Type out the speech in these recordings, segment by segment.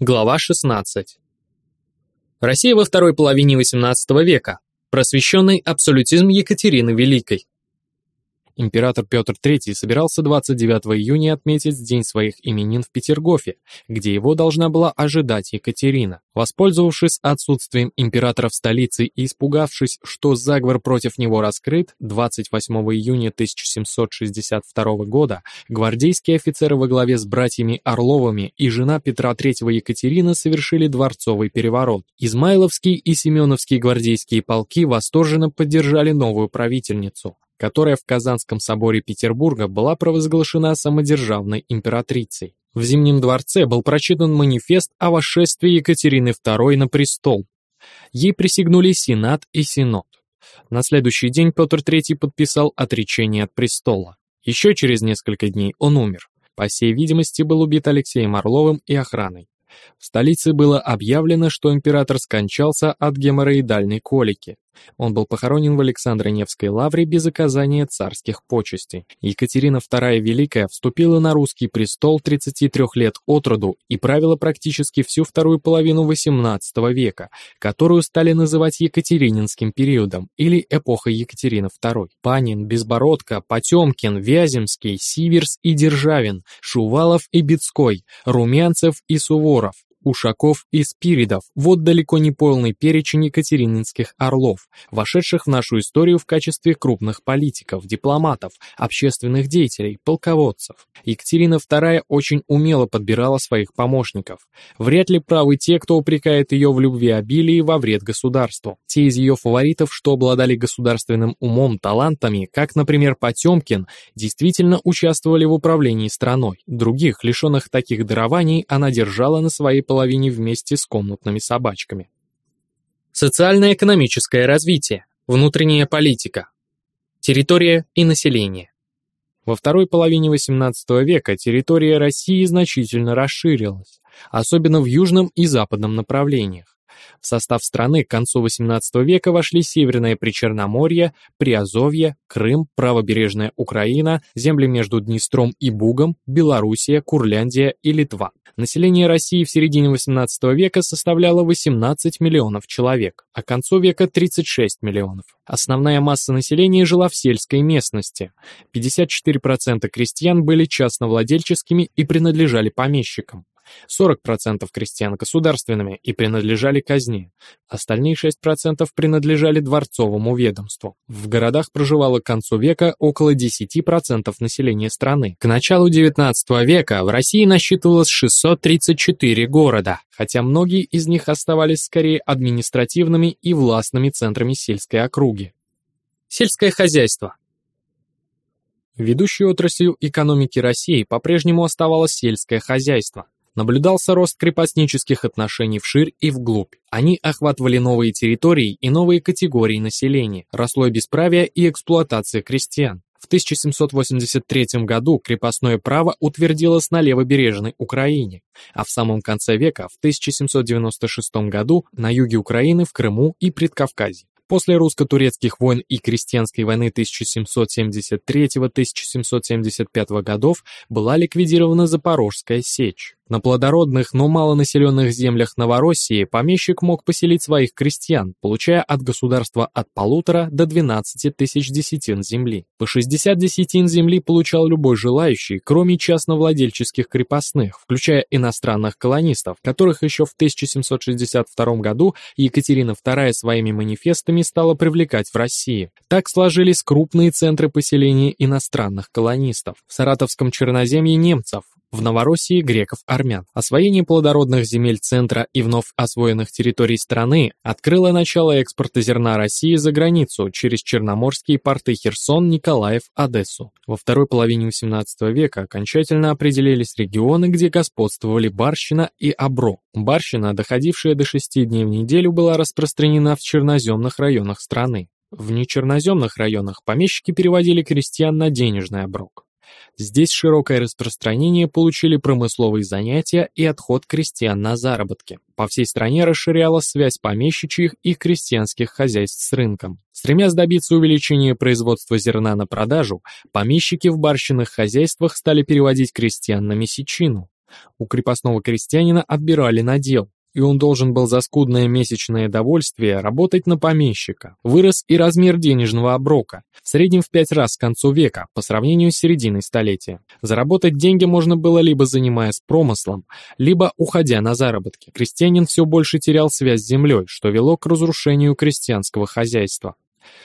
Глава 16. Россия во второй половине XVIII века. Просвещенный абсолютизм Екатерины Великой. Император Петр III собирался 29 июня отметить день своих именин в Петергофе, где его должна была ожидать Екатерина. Воспользовавшись отсутствием императора в столице и испугавшись, что заговор против него раскрыт, 28 июня 1762 года гвардейские офицеры во главе с братьями Орловыми и жена Петра III Екатерина совершили дворцовый переворот. Измайловские и Семеновские гвардейские полки восторженно поддержали новую правительницу которая в Казанском соборе Петербурга была провозглашена самодержавной императрицей. В Зимнем дворце был прочитан манифест о восшествии Екатерины II на престол. Ей присягнули Сенат и Синод. На следующий день Петр III подписал отречение от престола. Еще через несколько дней он умер. По всей видимости, был убит Алексеем Орловым и охраной. В столице было объявлено, что император скончался от геморроидальной колики. Он был похоронен в Александро-Невской лавре без оказания царских почестей. Екатерина II Великая вступила на русский престол 33 лет от роду и правила практически всю вторую половину XVIII века, которую стали называть Екатерининским периодом или эпохой Екатерины II. Панин, Безбородко, Потемкин, Вяземский, Сиверс и Державин, Шувалов и Бецкой, Румянцев и Суворов, Ушаков и Спиридов – вот далеко не полный перечень екатерининских орлов, вошедших в нашу историю в качестве крупных политиков, дипломатов, общественных деятелей, полководцев. Екатерина II очень умело подбирала своих помощников. Вряд ли правы те, кто упрекает ее в любви обилии во вред государству. Те из ее фаворитов, что обладали государственным умом, талантами, как, например, Потемкин, действительно участвовали в управлении страной. Других, лишенных таких дарований, она держала на своей половине вместе с комнатными собачками. Социально-экономическое развитие, внутренняя политика, территория и население. Во второй половине XVIII века территория России значительно расширилась, особенно в южном и западном направлениях. В состав страны к концу XVIII века вошли Северное Причерноморье, Приазовье, Крым, правобережная Украина, земли между Днестром и Бугом, Белоруссия, Курляндия и Литва. Население России в середине XVIII века составляло 18 миллионов человек, а к концу века 36 миллионов. Основная масса населения жила в сельской местности. 54% крестьян были частновладельческими и принадлежали помещикам. 40% крестьян государственными и принадлежали казне, остальные 6% принадлежали дворцовому ведомству. В городах проживало к концу века около 10% населения страны. К началу XIX века в России насчитывалось 634 города, хотя многие из них оставались скорее административными и властными центрами сельской округи. Сельское хозяйство Ведущей отраслью экономики России по-прежнему оставалось сельское хозяйство наблюдался рост крепостнических отношений вширь и вглубь. Они охватывали новые территории и новые категории населения, росло бесправие и эксплуатация крестьян. В 1783 году крепостное право утвердилось на левобережной Украине, а в самом конце века, в 1796 году, на юге Украины, в Крыму и Предкавказье. После русско-турецких войн и крестьянской войны 1773-1775 годов была ликвидирована Запорожская сечь. На плодородных, но малонаселенных землях Новороссии помещик мог поселить своих крестьян, получая от государства от полутора до 12 тысяч десятин земли. По 60 десятин земли получал любой желающий, кроме частновладельческих крепостных, включая иностранных колонистов, которых еще в 1762 году Екатерина II своими манифестами стала привлекать в России. Так сложились крупные центры поселения иностранных колонистов. В Саратовском Черноземье немцев, в Новороссии греков-армян. Освоение плодородных земель центра и вновь освоенных территорий страны открыло начало экспорта зерна России за границу через черноморские порты Херсон, Николаев, Одессу. Во второй половине XVIII века окончательно определились регионы, где господствовали барщина и обро. Барщина, доходившая до шести дней в неделю, была распространена в черноземных районах страны. В нечерноземных районах помещики переводили крестьян на денежный оброк. Здесь широкое распространение получили промысловые занятия и отход крестьян на заработки. По всей стране расширялась связь помещичьих и крестьянских хозяйств с рынком. Стремясь добиться увеличения производства зерна на продажу, помещики в барщинных хозяйствах стали переводить крестьян на месячину. У крепостного крестьянина отбирали надел, и он должен был за скудное месячное довольствие работать на помещика. Вырос и размер денежного оброка, в среднем в пять раз к концу века, по сравнению с серединой столетия. Заработать деньги можно было либо занимаясь промыслом, либо уходя на заработки. Крестьянин все больше терял связь с землей, что вело к разрушению крестьянского хозяйства.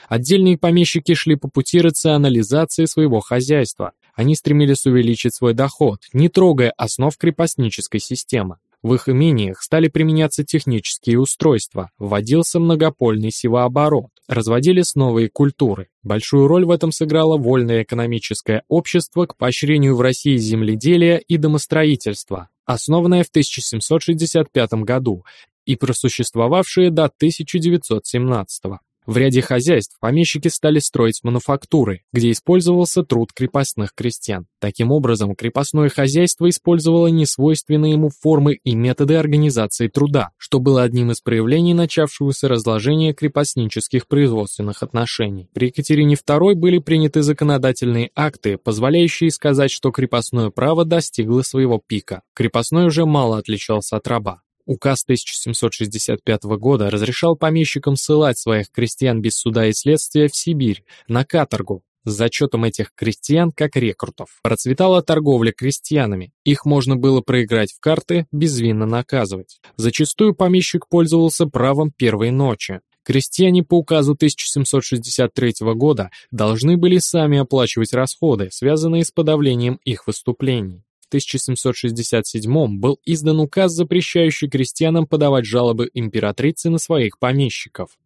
Отдельные помещики шли по пути рационализации своего хозяйства. Они стремились увеличить свой доход, не трогая основ крепостнической системы. В их имениях стали применяться технические устройства, вводился многопольный севооборот, разводились новые культуры. Большую роль в этом сыграло вольное экономическое общество к поощрению в России земледелия и домостроительства, основанное в 1765 году и просуществовавшее до 1917 года. В ряде хозяйств помещики стали строить мануфактуры, где использовался труд крепостных крестьян. Таким образом, крепостное хозяйство использовало несвойственные ему формы и методы организации труда, что было одним из проявлений начавшегося разложения крепостнических производственных отношений. При Екатерине II были приняты законодательные акты, позволяющие сказать, что крепостное право достигло своего пика. Крепостной уже мало отличался от раба. Указ 1765 года разрешал помещикам ссылать своих крестьян без суда и следствия в Сибирь, на каторгу, с зачетом этих крестьян как рекрутов. Процветала торговля крестьянами, их можно было проиграть в карты, безвинно наказывать. Зачастую помещик пользовался правом первой ночи. Крестьяне по указу 1763 года должны были сами оплачивать расходы, связанные с подавлением их выступлений. В 1767 был издан указ, запрещающий крестьянам подавать жалобы императрице на своих помещиков.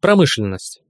Промышленность.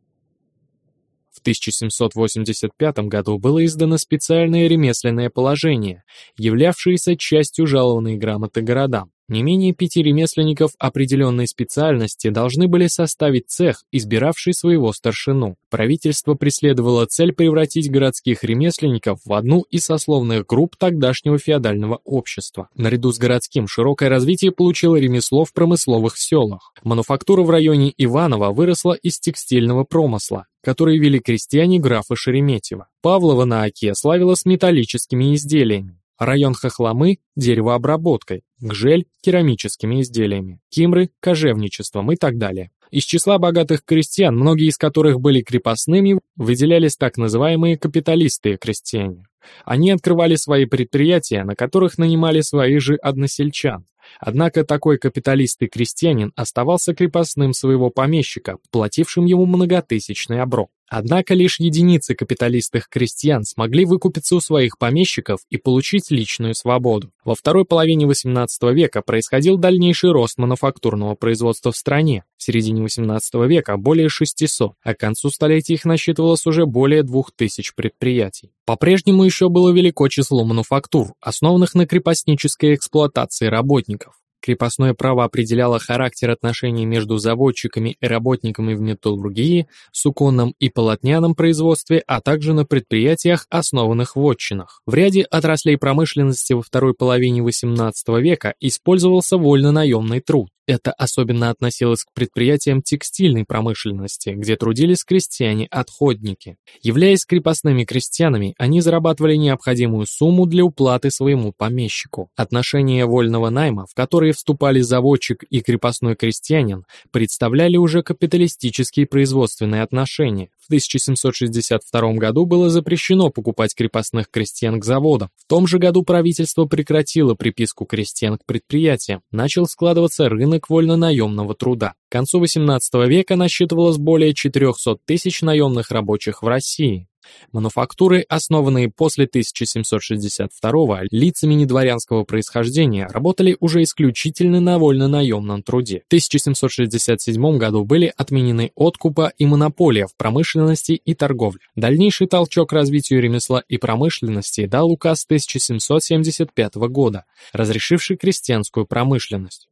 В 1785 году было издано специальное ремесленное положение, являвшееся частью жалованной грамоты городам. Не менее пяти ремесленников определенной специальности должны были составить цех, избиравший своего старшину. Правительство преследовало цель превратить городских ремесленников в одну из сословных групп тогдашнего феодального общества. Наряду с городским широкое развитие получило ремесло в промысловых селах. Мануфактура в районе Иваново выросла из текстильного промысла который вели крестьяне графа Шереметьева. Павлова на Оке славилась металлическими изделиями. Район Хохломы – деревообработкой, Гжель – керамическими изделиями, Кимры – кожевничеством и так далее. Из числа богатых крестьян, многие из которых были крепостными, выделялись так называемые капиталисты-крестьяне. Они открывали свои предприятия, на которых нанимали своих же односельчан. Однако такой капиталист и крестьянин оставался крепостным своего помещика, платившим ему многотысячный оброк. Однако лишь единицы капиталистых крестьян смогли выкупиться у своих помещиков и получить личную свободу. Во второй половине XVIII века происходил дальнейший рост мануфактурного производства в стране. В середине XVIII века более 600, а к концу столетия их насчитывалось уже более 2000 предприятий. По-прежнему еще было велико число мануфактур, основанных на крепостнической эксплуатации работников. Крепостное право определяло характер отношений между заводчиками и работниками в металлургии, суконном и полотняном производстве, а также на предприятиях, основанных в отчинах. В ряде отраслей промышленности во второй половине XVIII века использовался вольно-наемный труд. Это особенно относилось к предприятиям текстильной промышленности, где трудились крестьяне-отходники. Являясь крепостными крестьянами, они зарабатывали необходимую сумму для уплаты своему помещику. Отношения вольного найма, в которые вступали заводчик и крепостной крестьянин, представляли уже капиталистические производственные отношения, 1762 году было запрещено покупать крепостных крестьян к заводам. В том же году правительство прекратило приписку крестьян к предприятиям. Начал складываться рынок вольно-наемного труда. К концу XVIII века насчитывалось более 400 тысяч наемных рабочих в России. Мануфактуры, основанные после 1762 лицами недворянского происхождения, работали уже исключительно на вольно-наемном труде. В 1767 году были отменены откупа и монополия в промышленности и торговле. Дальнейший толчок развитию ремесла и промышленности дал указ 1775 года, разрешивший крестьянскую промышленность.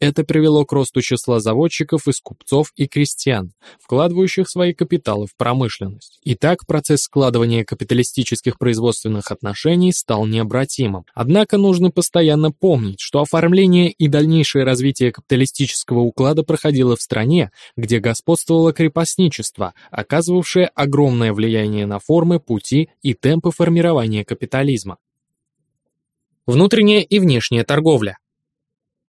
Это привело к росту числа заводчиков из купцов и крестьян, вкладывающих свои капиталы в промышленность. И так процесс складывания капиталистических производственных отношений стал необратимым. Однако нужно постоянно помнить, что оформление и дальнейшее развитие капиталистического уклада проходило в стране, где господствовало крепостничество, оказывавшее огромное влияние на формы, пути и темпы формирования капитализма. Внутренняя и внешняя торговля.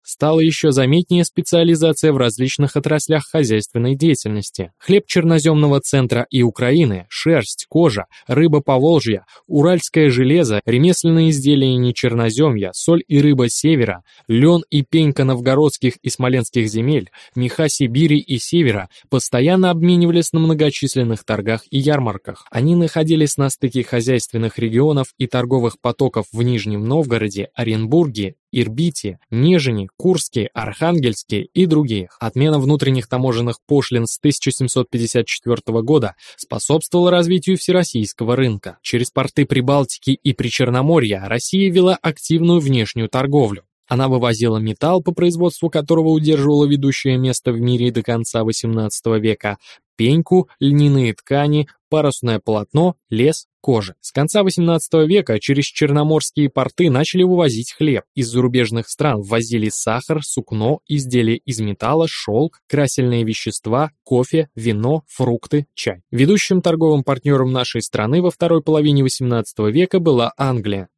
Стала еще заметнее специализация в различных отраслях хозяйственной деятельности. Хлеб черноземного центра и Украины, шерсть, кожа, рыба Поволжья, уральское железо, ремесленные изделия нечерноземья, соль и рыба севера, лен и пенька новгородских и смоленских земель, меха Сибири и севера постоянно обменивались на многочисленных торгах и ярмарках. Они находились на стыке хозяйственных регионов и торговых потоков в Нижнем Новгороде, Оренбурге Ирбите, Нежине, Курске, Архангельске и других. Отмена внутренних таможенных пошлин с 1754 года способствовала развитию всероссийского рынка. Через порты Прибалтики и Причерноморья Россия вела активную внешнюю торговлю. Она вывозила металл, по производству которого удерживала ведущее место в мире до конца XVIII века, пеньку, льняные ткани, парусное полотно, лес, кожа. С конца XVIII века через черноморские порты начали вывозить хлеб. Из зарубежных стран ввозили сахар, сукно, изделия из металла, шелк, красильные вещества, кофе, вино, фрукты, чай. Ведущим торговым партнером нашей страны во второй половине XVIII века была Англия.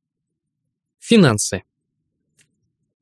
Финансы.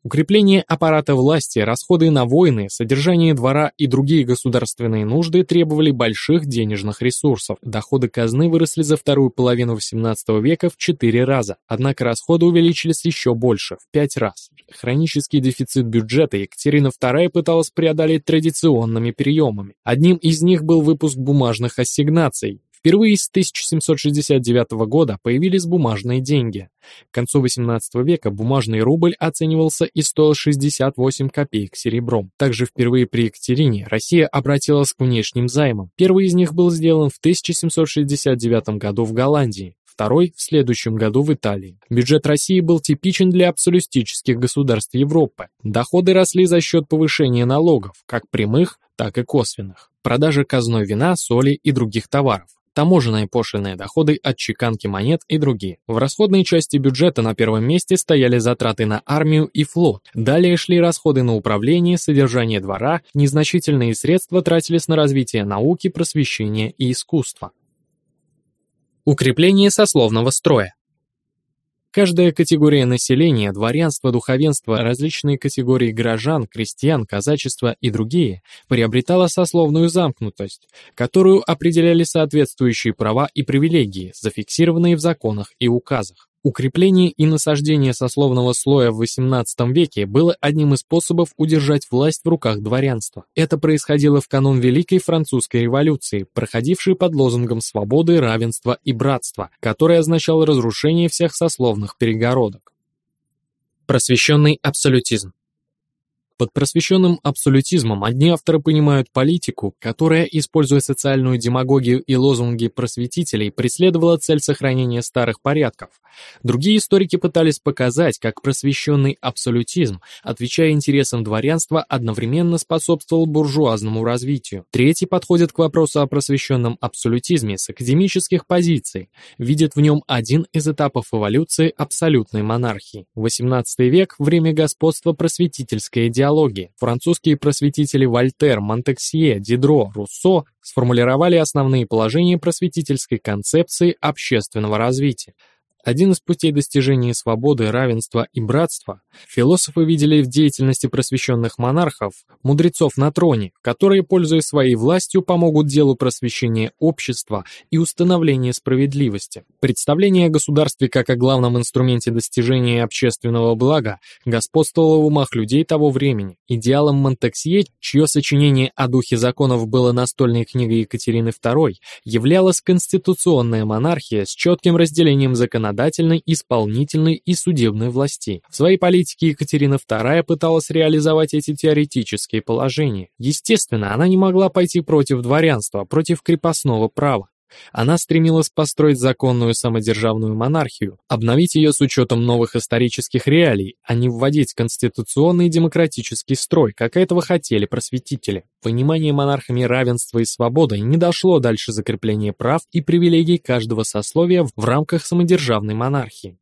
Укрепление аппарата власти, расходы на войны, содержание двора и другие государственные нужды требовали больших денежных ресурсов. Доходы казны выросли за вторую половину XVIII века в четыре раза, однако расходы увеличились еще больше, в пять раз. Хронический дефицит бюджета Екатерина II пыталась преодолеть традиционными приемами. Одним из них был выпуск бумажных ассигнаций, Впервые с 1769 года появились бумажные деньги. К концу XVIII века бумажный рубль оценивался и стоил 68 копеек серебром. Также впервые при Екатерине Россия обратилась к внешним займам. Первый из них был сделан в 1769 году в Голландии второй в следующем году в Италии. Бюджет России был типичен для абсолютистических государств Европы. Доходы росли за счет повышения налогов, как прямых, так и косвенных, продажи казной вина, соли и других товаров таможенные пошлиные доходы от чеканки монет и другие. В расходной части бюджета на первом месте стояли затраты на армию и флот. Далее шли расходы на управление, содержание двора, незначительные средства тратились на развитие науки, просвещения и искусства. Укрепление сословного строя. Каждая категория населения, дворянство, духовенство, различные категории горожан, крестьян, казачества и другие, приобретала сословную замкнутость, которую определяли соответствующие права и привилегии, зафиксированные в законах и указах. Укрепление и насаждение сословного слоя в XVIII веке было одним из способов удержать власть в руках дворянства. Это происходило в канун Великой Французской революции, проходившей под лозунгом свободы, равенства и братства, который означал разрушение всех сословных перегородок. Просвещенный абсолютизм под просвещенным абсолютизмом одни авторы понимают политику, которая, используя социальную демагогию и лозунги просветителей, преследовала цель сохранения старых порядков. Другие историки пытались показать, как просвещенный абсолютизм, отвечая интересам дворянства, одновременно способствовал буржуазному развитию. Третий подходит к вопросу о просвещенном абсолютизме с академических позиций, видит в нем один из этапов эволюции абсолютной монархии. XVIII век – время господства просветительской идеологии идеологии. Французские просветители Вольтер, Монтексье, Дидро, Руссо сформулировали основные положения просветительской концепции общественного развития. Один из путей достижения свободы, равенства и братства философы видели в деятельности просвещенных монархов, мудрецов на троне, которые, пользуясь своей властью, помогут делу просвещения общества и установления справедливости. Представление о государстве как о главном инструменте достижения общественного блага господствовало в умах людей того времени. Идеалом Монтексье, чье сочинение о духе законов было настольной книгой Екатерины II, являлась конституционная монархия с четким разделением законодательства законодательной, исполнительной и судебной властей. В своей политике Екатерина II пыталась реализовать эти теоретические положения. Естественно, она не могла пойти против дворянства, против крепостного права. Она стремилась построить законную самодержавную монархию, обновить ее с учетом новых исторических реалий, а не вводить конституционный демократический строй, как этого хотели просветители. Понимание монархами равенства и свободы не дошло дальше закрепления прав и привилегий каждого сословия в рамках самодержавной монархии.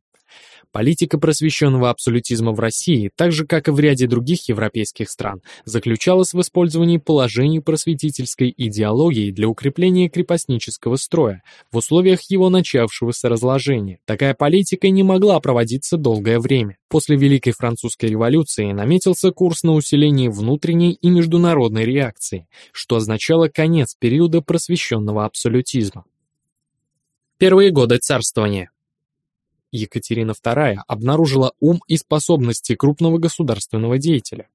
Политика просвещенного абсолютизма в России, так же как и в ряде других европейских стран, заключалась в использовании положений просветительской идеологии для укрепления крепостнического строя в условиях его начавшегося разложения. Такая политика не могла проводиться долгое время. После Великой Французской революции наметился курс на усиление внутренней и международной реакции, что означало конец периода просвещенного абсолютизма. Первые годы царствования Екатерина II обнаружила ум и способности крупного государственного деятеля.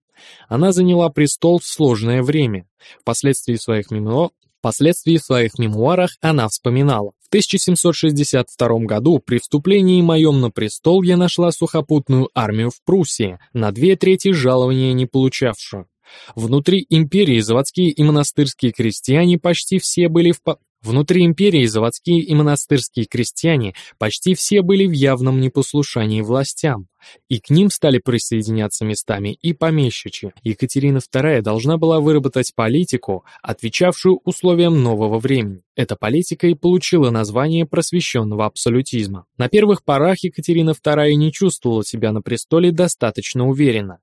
Она заняла престол в сложное время. Впоследствии своих мемуаров Впоследствии в своих мемуарах она вспоминала. В 1762 году при вступлении моем на престол я нашла сухопутную армию в Пруссии, на две трети жалования не получавшую. Внутри империи заводские и монастырские крестьяне почти все были в, Внутри империи заводские и монастырские крестьяне почти все были в явном непослушании властям, и к ним стали присоединяться местами и помещичьи. Екатерина II должна была выработать политику, отвечавшую условиям нового времени. Эта политика и получила название просвещенного абсолютизма. На первых порах Екатерина II не чувствовала себя на престоле достаточно уверенно.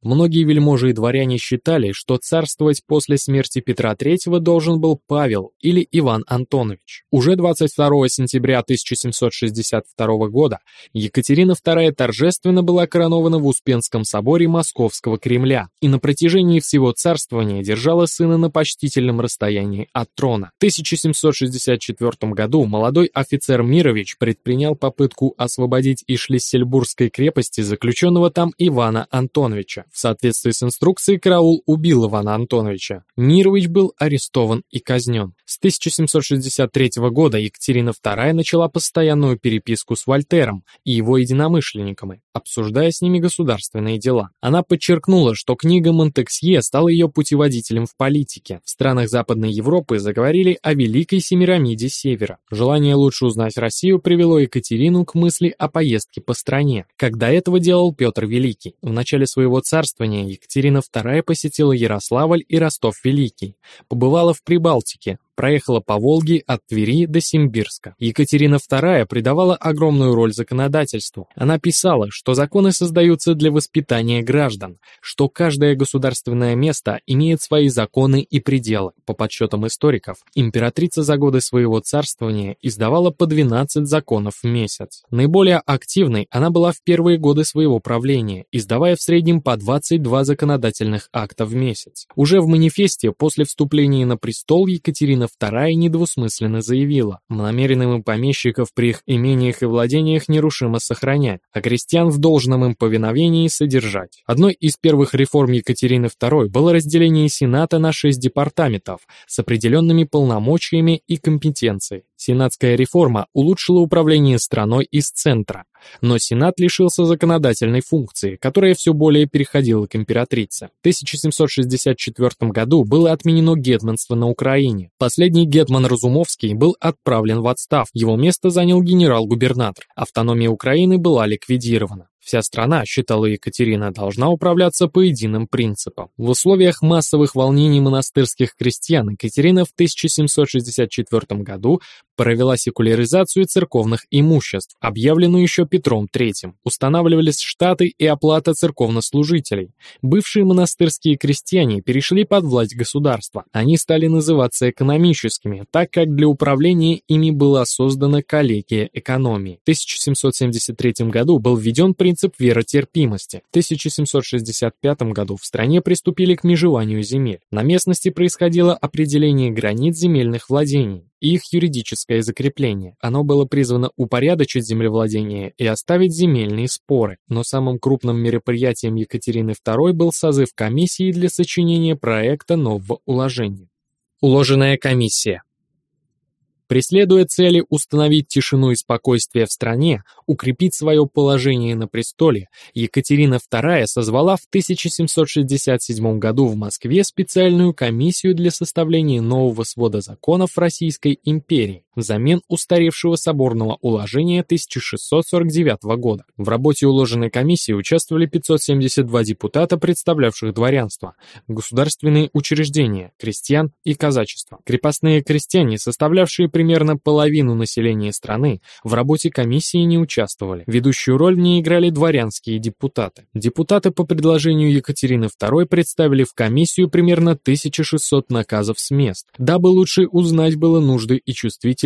Многие вельможи и дворяне считали, что царствовать после смерти Петра III должен был Павел или Иван Антонович. Уже 22 сентября 1762 года Екатерина II торжественно была коронована в Успенском соборе Московского Кремля и на протяжении всего царствования держала сына на почтительном расстоянии от трона. В 1764 году молодой офицер Мирович предпринял попытку освободить из Шлиссельбургской крепости заключенного там Ивана Антоновича. В соответствии с инструкцией караул убил Ивана Антоновича. Мирович был арестован и казнен. С 1763 года Екатерина II начала постоянную переписку с Вольтером и его единомышленниками, обсуждая с ними государственные дела. Она подчеркнула, что книга Монтексье стала ее путеводителем в политике. В странах Западной Европы заговорили о Великой Семирамиде Севера. Желание лучше узнать Россию привело Екатерину к мысли о поездке по стране, как до этого делал Петр Великий. В начале своего царствования Екатерина II посетила Ярославль и Ростов-Великий, побывала в Прибалтике, проехала по Волге от Твери до Симбирска. Екатерина II придавала огромную роль законодательству. Она писала, что законы создаются для воспитания граждан, что каждое государственное место имеет свои законы и пределы. По подсчетам историков, императрица за годы своего царствования издавала по 12 законов в месяц. Наиболее активной она была в первые годы своего правления, издавая в среднем по 22 законодательных акта в месяц. Уже в манифесте после вступления на престол Екатерина II недвусмысленно заявила, намеренным им помещиков при их имениях и владениях нерушимо сохранять, а крестьян в должном им повиновении содержать. Одной из первых реформ Екатерины II было разделение Сената на шесть департаментов с определенными полномочиями и компетенцией. Сенатская реформа улучшила управление страной из центра, но Сенат лишился законодательной функции, которая все более переходила к императрице. В 1764 году было отменено гетманство на Украине. Последний гетман Разумовский был отправлен в отставку, его место занял генерал-губернатор. Автономия Украины была ликвидирована. Вся страна, считала Екатерина, должна управляться по единым принципам. В условиях массовых волнений монастырских крестьян Екатерина в 1764 году провела секуляризацию церковных имуществ, объявленную еще Петром III. Устанавливались штаты и оплата церковнослужителей. Бывшие монастырские крестьяне перешли под власть государства. Они стали называться экономическими, так как для управления ими была создана коллегия экономии. В 1773 году был введен принцип веротерпимости. В 1765 году в стране приступили к межеванию земель. На местности происходило определение границ земельных владений их юридическое закрепление. Оно было призвано упорядочить землевладение и оставить земельные споры, но самым крупным мероприятием Екатерины II был созыв комиссии для сочинения проекта нового уложения. Уложенная комиссия Преследуя цели установить тишину и спокойствие в стране, укрепить свое положение на престоле, Екатерина II созвала в 1767 году в Москве специальную комиссию для составления нового свода законов Российской империи. Взамен устаревшего соборного уложения 1649 года. В работе уложенной комиссии участвовали 572 депутата, представлявших дворянство, государственные учреждения, крестьян и казачество. Крепостные крестьяне, составлявшие примерно половину населения страны, в работе комиссии не участвовали. Ведущую роль в ней играли дворянские депутаты. Депутаты по предложению Екатерины II представили в комиссию примерно 1600 наказов с мест, дабы лучше узнать было нужды и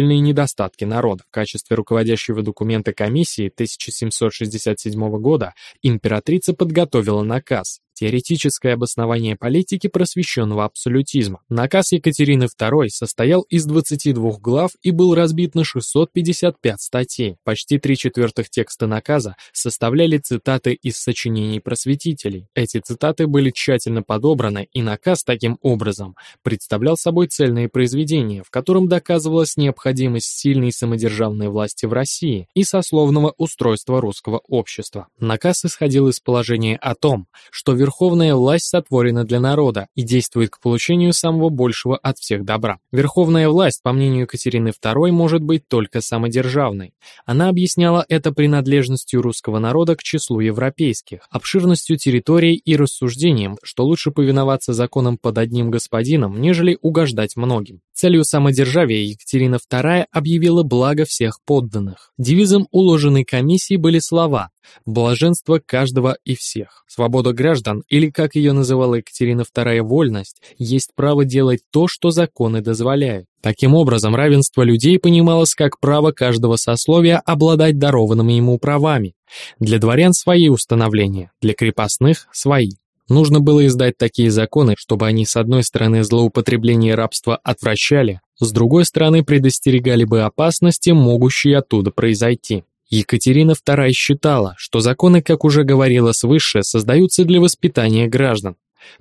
чувствительные недостатки народа. В качестве руководящего документа комиссии 1767 года императрица подготовила наказ, Теоретическое обоснование политики просвещенного абсолютизма. Наказ Екатерины II состоял из 22 глав и был разбит на 655 статей. Почти три четвертых текста наказа составляли цитаты из сочинений просветителей. Эти цитаты были тщательно подобраны, и наказ таким образом представлял собой цельное произведение, в котором доказывалась необходимость сильной самодержавной власти в России и сословного устройства русского общества. Наказ исходил из положения о том, что верховная власть сотворена для народа и действует к получению самого большего от всех добра. Верховная власть, по мнению Екатерины II, может быть только самодержавной. Она объясняла это принадлежностью русского народа к числу европейских, обширностью территорий и рассуждением, что лучше повиноваться законам под одним господином, нежели угождать многим. Целью самодержавия Екатерина II объявила благо всех подданных. Девизом уложенной комиссии были слова Блаженство каждого и всех. Свобода граждан, или, как ее называла Екатерина II, вольность, есть право делать то, что законы дозволяют. Таким образом, равенство людей понималось как право каждого сословия обладать дарованными ему правами. Для дворян свои установления, для крепостных свои. Нужно было издать такие законы, чтобы они с одной стороны злоупотребление рабства отвращали, с другой стороны предостерегали бы опасности, могущие оттуда произойти. Екатерина II считала, что законы, как уже говорила свыше, создаются для воспитания граждан.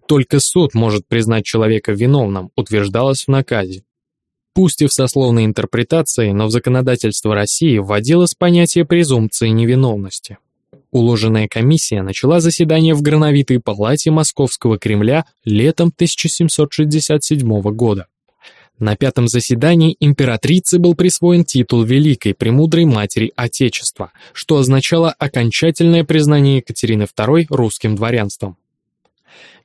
Только суд может признать человека виновным, утверждалось в наказе. Пусть и в сословной интерпретации, но в законодательство России вводилось понятие презумпции невиновности. Уложенная комиссия начала заседание в Грановитой палате Московского Кремля летом 1767 года. На пятом заседании императрице был присвоен титул Великой Премудрой Матери Отечества, что означало окончательное признание Екатерины II русским дворянством.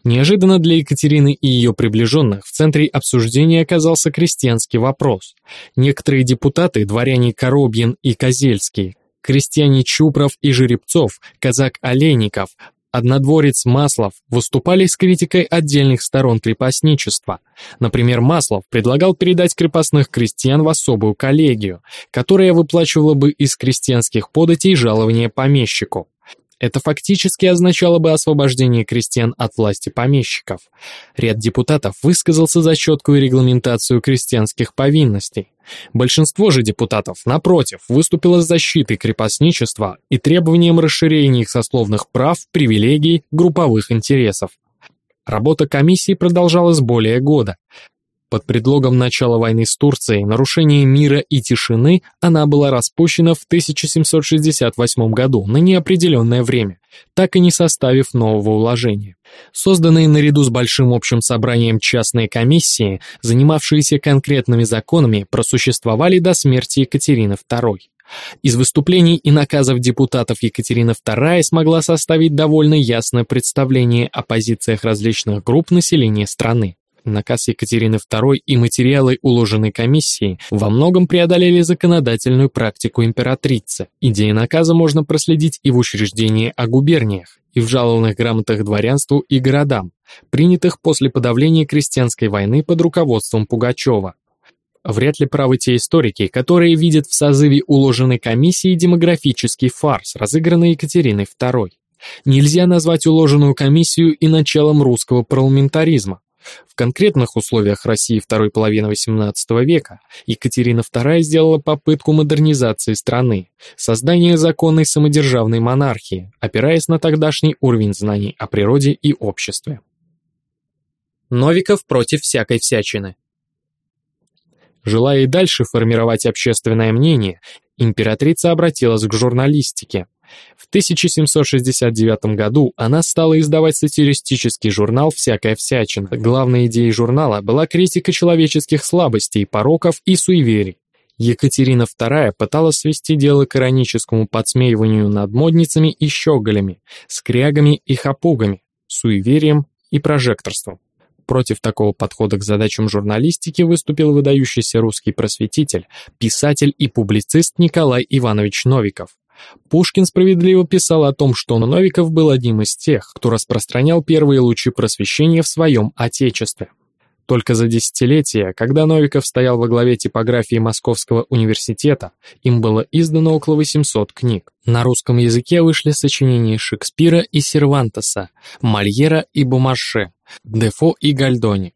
Неожиданно для Екатерины и ее приближенных в центре обсуждения оказался крестьянский вопрос. Некоторые депутаты, дворяне Коробьин и Козельский, крестьяне Чупров и Жеребцов, казак Олейников, однодворец Маслов выступали с критикой отдельных сторон крепостничества. Например, Маслов предлагал передать крепостных крестьян в особую коллегию, которая выплачивала бы из крестьянских податей жалования помещику. Это фактически означало бы освобождение крестьян от власти помещиков. Ряд депутатов высказался за четкую регламентацию крестьянских повинностей. Большинство же депутатов, напротив, выступило с защитой крепостничества и требованием расширения их сословных прав, привилегий, групповых интересов. Работа комиссии продолжалась более года. Под предлогом начала войны с Турцией, нарушения мира и тишины, она была распущена в 1768 году на неопределенное время, так и не составив нового уложения. Созданные наряду с Большим общим собранием частные комиссии, занимавшиеся конкретными законами, просуществовали до смерти Екатерины II. Из выступлений и наказов депутатов Екатерина II смогла составить довольно ясное представление о позициях различных групп населения страны наказ Екатерины II и материалы уложенной комиссии во многом преодолели законодательную практику императрицы. Идеи наказа можно проследить и в учреждении о губерниях, и в жалованных грамотах дворянству и городам, принятых после подавления крестьянской войны под руководством Пугачева. Вряд ли правы те историки, которые видят в созыве уложенной комиссии демографический фарс, разыгранный Екатериной II. Нельзя назвать уложенную комиссию и началом русского парламентаризма. В конкретных условиях России второй половины XVIII века Екатерина II сделала попытку модернизации страны, создания законной самодержавной монархии, опираясь на тогдашний уровень знаний о природе и обществе. Новиков против всякой всячины. Желая и дальше формировать общественное мнение, императрица обратилась к журналистике, в 1769 году она стала издавать сатиристический журнал «Всякая всячина». Главной идеей журнала была критика человеческих слабостей, пороков и суеверий. Екатерина II пыталась свести дело к ироническому подсмеиванию над модницами и щеголями, скрягами и хапугами, суеверием и прожекторством. Против такого подхода к задачам журналистики выступил выдающийся русский просветитель, писатель и публицист Николай Иванович Новиков. Пушкин справедливо писал о том, что Новиков был одним из тех, кто распространял первые лучи просвещения в своем отечестве. Только за десятилетия, когда Новиков стоял во главе типографии Московского университета, им было издано около 800 книг. На русском языке вышли сочинения Шекспира и Сервантеса, Мольера и Бумарше, Дефо и Гальдони.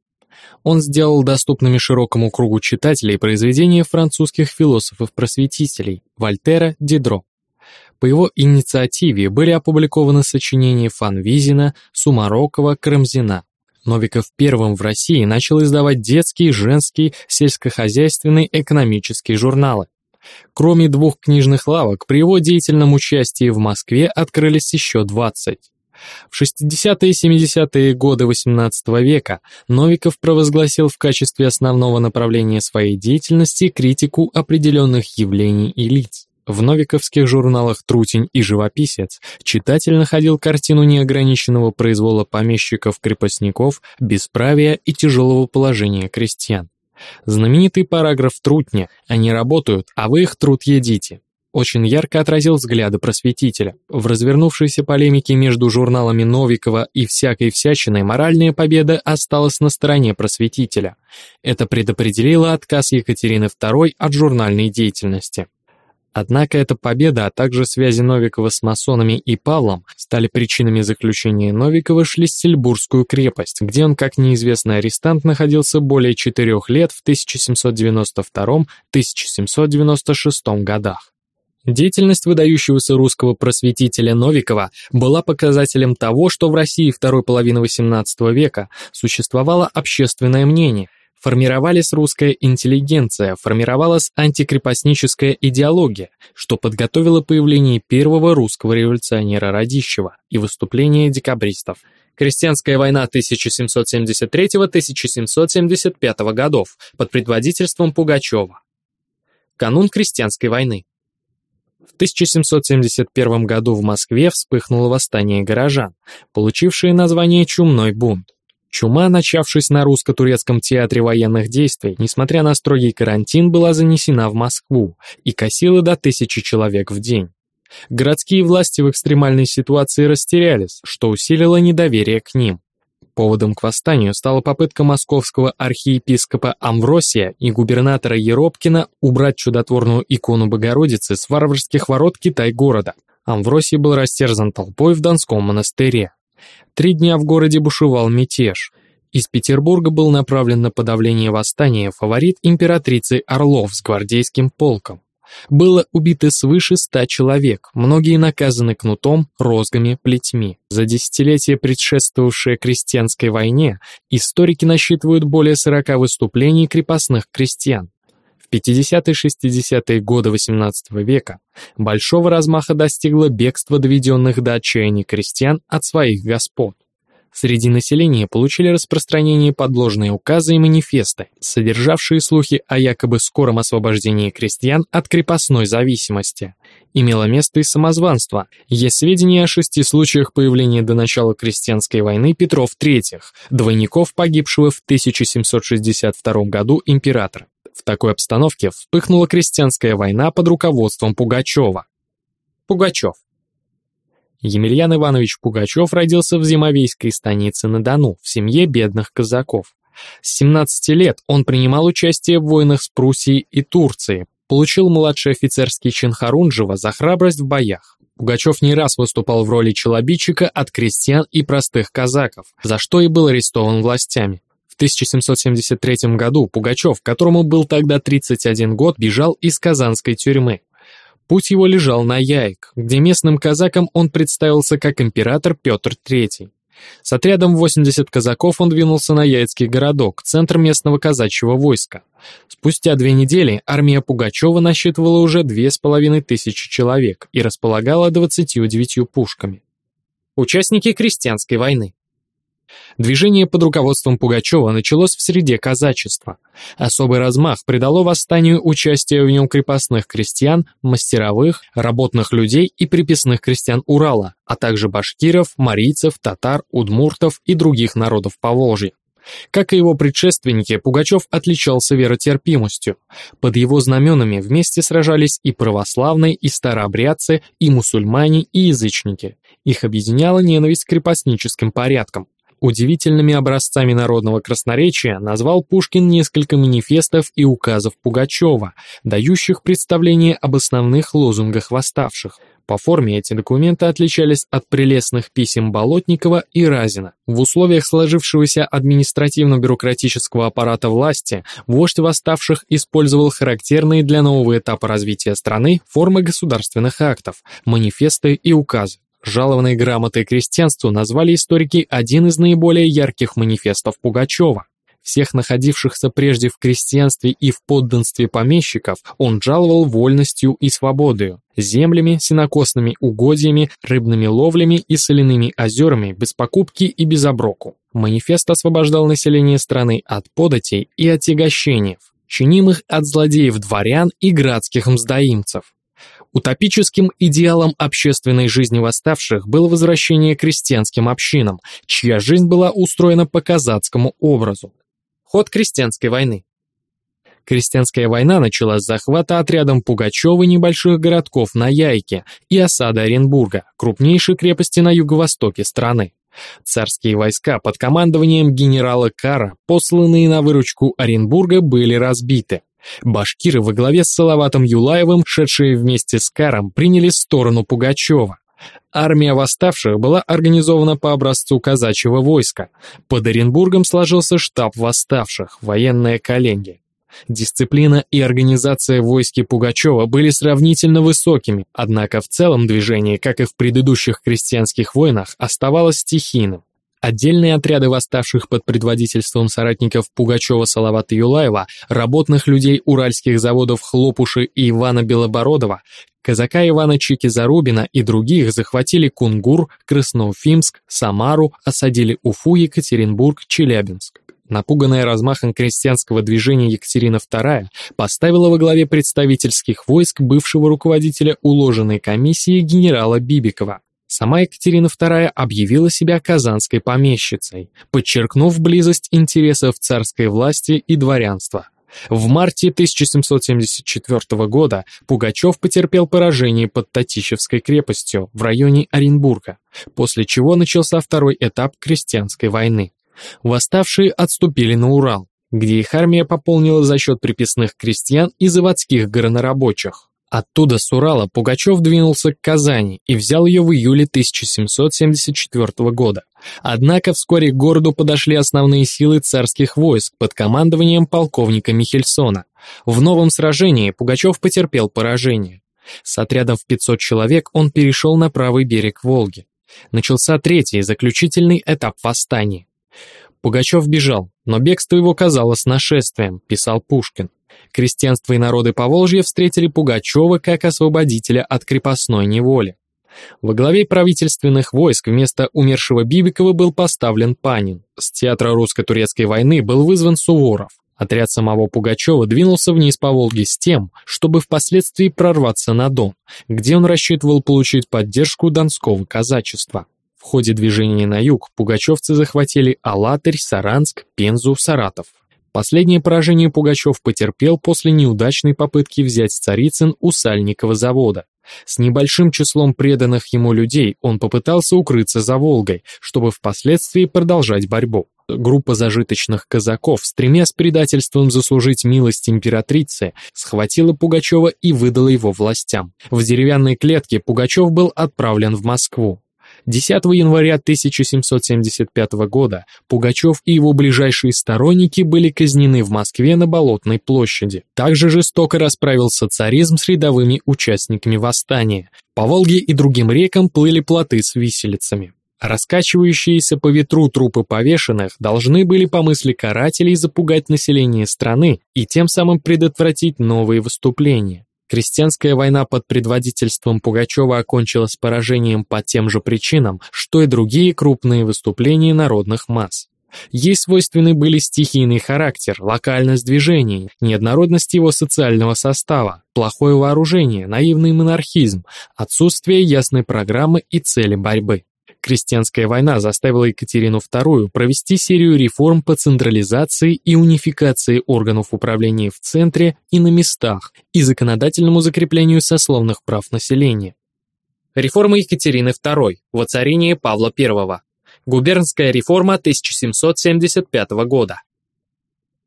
Он сделал доступными широкому кругу читателей произведения французских философов-просветителей Вольтера, Дидро. По его инициативе были опубликованы сочинения Фанвизина, Сумарокова, Карамзина. Новиков первым в России начал издавать детские, женские, сельскохозяйственные, экономические журналы. Кроме двух книжных лавок, при его деятельном участии в Москве открылись еще 20. В 60-е и 70-е годы XVIII века Новиков провозгласил в качестве основного направления своей деятельности критику определенных явлений и лиц. В новиковских журналах «Трутень» и «Живописец» читатель находил картину неограниченного произвола помещиков-крепостников, бесправия и тяжелого положения крестьян. Знаменитый параграф Трутня «Они работают, а вы их труд едите» очень ярко отразил взгляды просветителя. В развернувшейся полемике между журналами Новикова и всякой всячиной моральная победа осталась на стороне просветителя. Это предопределило отказ Екатерины II от журнальной деятельности. Однако эта победа, а также связи Новикова с масонами и Павлом стали причинами заключения Новикова в Шлиссельбургскую крепость, где он как неизвестный арестант находился более четырех лет в 1792-1796 годах. Деятельность выдающегося русского просветителя Новикова была показателем того, что в России второй половины XVIII века существовало общественное мнение – формировалась русская интеллигенция, формировалась антикрепостническая идеология, что подготовило появление первого русского революционера Радищева и выступление декабристов. Крестьянская война 1773-1775 годов под предводительством Пугачева. Канун крестьянской войны. В 1771 году в Москве вспыхнуло восстание горожан, получившее название «Чумной бунт». Чума, начавшись на русско-турецком театре военных действий, несмотря на строгий карантин, была занесена в Москву и косила до тысячи человек в день. Городские власти в экстремальной ситуации растерялись, что усилило недоверие к ним. Поводом к восстанию стала попытка московского архиепископа Амвросия и губернатора Еропкина убрать чудотворную икону Богородицы с варварских ворот Китай-города. Амвросий был растерзан толпой в Донском монастыре. Три дня в городе бушевал мятеж. Из Петербурга был направлен на подавление восстания фаворит императрицы Орлов с гвардейским полком. Было убито свыше ста человек, многие наказаны кнутом, розгами, плетьми. За десятилетие, предшествовавшее крестьянской войне, историки насчитывают более 40 выступлений крепостных крестьян. 50-60-е годы XVIII века большого размаха достигло бегство доведенных до отчаяния крестьян от своих господ. Среди населения получили распространение подложные указы и манифесты, содержавшие слухи о якобы скором освобождении крестьян от крепостной зависимости. Имело место и самозванство. Есть сведения о шести случаях появления до начала крестьянской войны Петров III, двойников погибшего в 1762 году императора. В такой обстановке вспыхнула крестьянская война под руководством Пугачева. Пугачев. Емельян Иванович Пугачев родился в Зимовейской станице на Дону, в семье бедных казаков. С 17 лет он принимал участие в войнах с Пруссией и Турцией, получил младший офицерский чин Харунжева за храбрость в боях. Пугачев не раз выступал в роли челобитчика от крестьян и простых казаков, за что и был арестован властями. 1773 году Пугачев, которому был тогда 31 год, бежал из казанской тюрьмы. Путь его лежал на Яик, где местным казакам он представился как император Петр III. С отрядом 80 казаков он двинулся на Яицкий городок, центр местного казачьего войска. Спустя две недели армия Пугачева насчитывала уже две с половиной тысячи человек и располагала 29 пушками. Участники крестьянской войны. Движение под руководством Пугачева началось в среде казачества. Особый размах придало восстанию участие в нем крепостных крестьян, мастеровых, работных людей и приписных крестьян Урала, а также башкиров, марийцев, татар, удмуртов и других народов Поволжья. Как и его предшественники, Пугачев отличался веротерпимостью. Под его знаменами вместе сражались и православные, и старообрядцы, и мусульмане, и язычники. Их объединяла ненависть к крепостническим порядкам. Удивительными образцами народного красноречия назвал Пушкин несколько манифестов и указов Пугачева, дающих представление об основных лозунгах восставших. По форме эти документы отличались от прелестных писем Болотникова и Разина. В условиях сложившегося административно-бюрократического аппарата власти вождь восставших использовал характерные для нового этапа развития страны формы государственных актов, манифесты и указы. Жалованной грамотой крестьянству назвали историки один из наиболее ярких манифестов Пугачева. Всех находившихся прежде в крестьянстве и в подданстве помещиков он жаловал вольностью и свободою, землями, сенокосными угодьями, рыбными ловлями и соляными озерами без покупки и без оброку. Манифест освобождал население страны от податей и отягощений, чинимых от злодеев-дворян и градских мздоимцев. Утопическим идеалом общественной жизни восставших было возвращение к крестьянским общинам, чья жизнь была устроена по казацкому образу. Ход крестьянской войны. Крестьянская война началась с захвата отрядом Пугачева небольших городков на Яйке и осады Оренбурга, крупнейшей крепости на юго-востоке страны. Царские войска под командованием генерала Кара, посланные на выручку Оренбурга, были разбиты. Башкиры во главе с Салаватом Юлаевым, шедшие вместе с Каром, приняли сторону Пугачева. Армия восставших была организована по образцу казачьего войска. Под Оренбургом сложился штаб восставших, военные коллеги. Дисциплина и организация войски Пугачева были сравнительно высокими, однако в целом движение, как и в предыдущих крестьянских войнах, оставалось стихийным. Отдельные отряды восставших под предводительством соратников Пугачева Салавата Юлаева, работных людей уральских заводов Хлопуши и Ивана Белобородова, казака Ивана Чики-Зарубина и других захватили Кунгур, Красноуфимск, Самару, осадили Уфу, Екатеринбург, Челябинск. Напуганная размахом крестьянского движения Екатерина II поставила во главе представительских войск бывшего руководителя уложенной комиссии генерала Бибикова. Сама Екатерина II объявила себя казанской помещицей, подчеркнув близость интересов царской власти и дворянства. В марте 1774 года Пугачев потерпел поражение под Татищевской крепостью в районе Оренбурга, после чего начался второй этап крестьянской войны. Восставшие отступили на Урал, где их армия пополнила за счет приписных крестьян и заводских горнорабочих. Оттуда с Урала Пугачев двинулся к Казани и взял ее в июле 1774 года. Однако вскоре к городу подошли основные силы царских войск под командованием полковника Михельсона. В новом сражении Пугачев потерпел поражение. С отрядом в 500 человек он перешел на правый берег Волги. Начался третий, заключительный этап восстания. Пугачев бежал, но бегство его казалось нашествием, писал Пушкин. Крестьянство и народы Поволжья встретили Пугачева как освободителя от крепостной неволи. Во главе правительственных войск вместо умершего Бибикова был поставлен Панин. С театра русско-турецкой войны был вызван Суворов. Отряд самого Пугачева двинулся вниз по Волге с тем, чтобы впоследствии прорваться на Дон, где он рассчитывал получить поддержку донского казачества. В ходе движения на юг пугачевцы захватили Алатырь, Саранск, Пензу, Саратов. Последнее поражение Пугачев потерпел после неудачной попытки взять Царицын у Сальникова завода. С небольшим числом преданных ему людей он попытался укрыться за Волгой, чтобы впоследствии продолжать борьбу. Группа зажиточных казаков, стремясь предательством заслужить милость императрицы, схватила Пугачева и выдала его властям. В деревянной клетке Пугачев был отправлен в Москву. 10 января 1775 года Пугачев и его ближайшие сторонники были казнены в Москве на Болотной площади. Также жестоко расправился царизм с рядовыми участниками восстания. По Волге и другим рекам плыли плоты с виселицами. Раскачивающиеся по ветру трупы повешенных должны были по мысли карателей запугать население страны и тем самым предотвратить новые выступления. Крестьянская война под предводительством Пугачева окончилась поражением по тем же причинам, что и другие крупные выступления народных масс. Ей свойственны были стихийный характер, локальность движений, неоднородность его социального состава, плохое вооружение, наивный монархизм, отсутствие ясной программы и цели борьбы. Крестьянская война заставила Екатерину II провести серию реформ по централизации и унификации органов управления в центре и на местах и законодательному закреплению сословных прав населения. Реформа Екатерины II, воцарение Павла I. Губернская реформа 1775 года.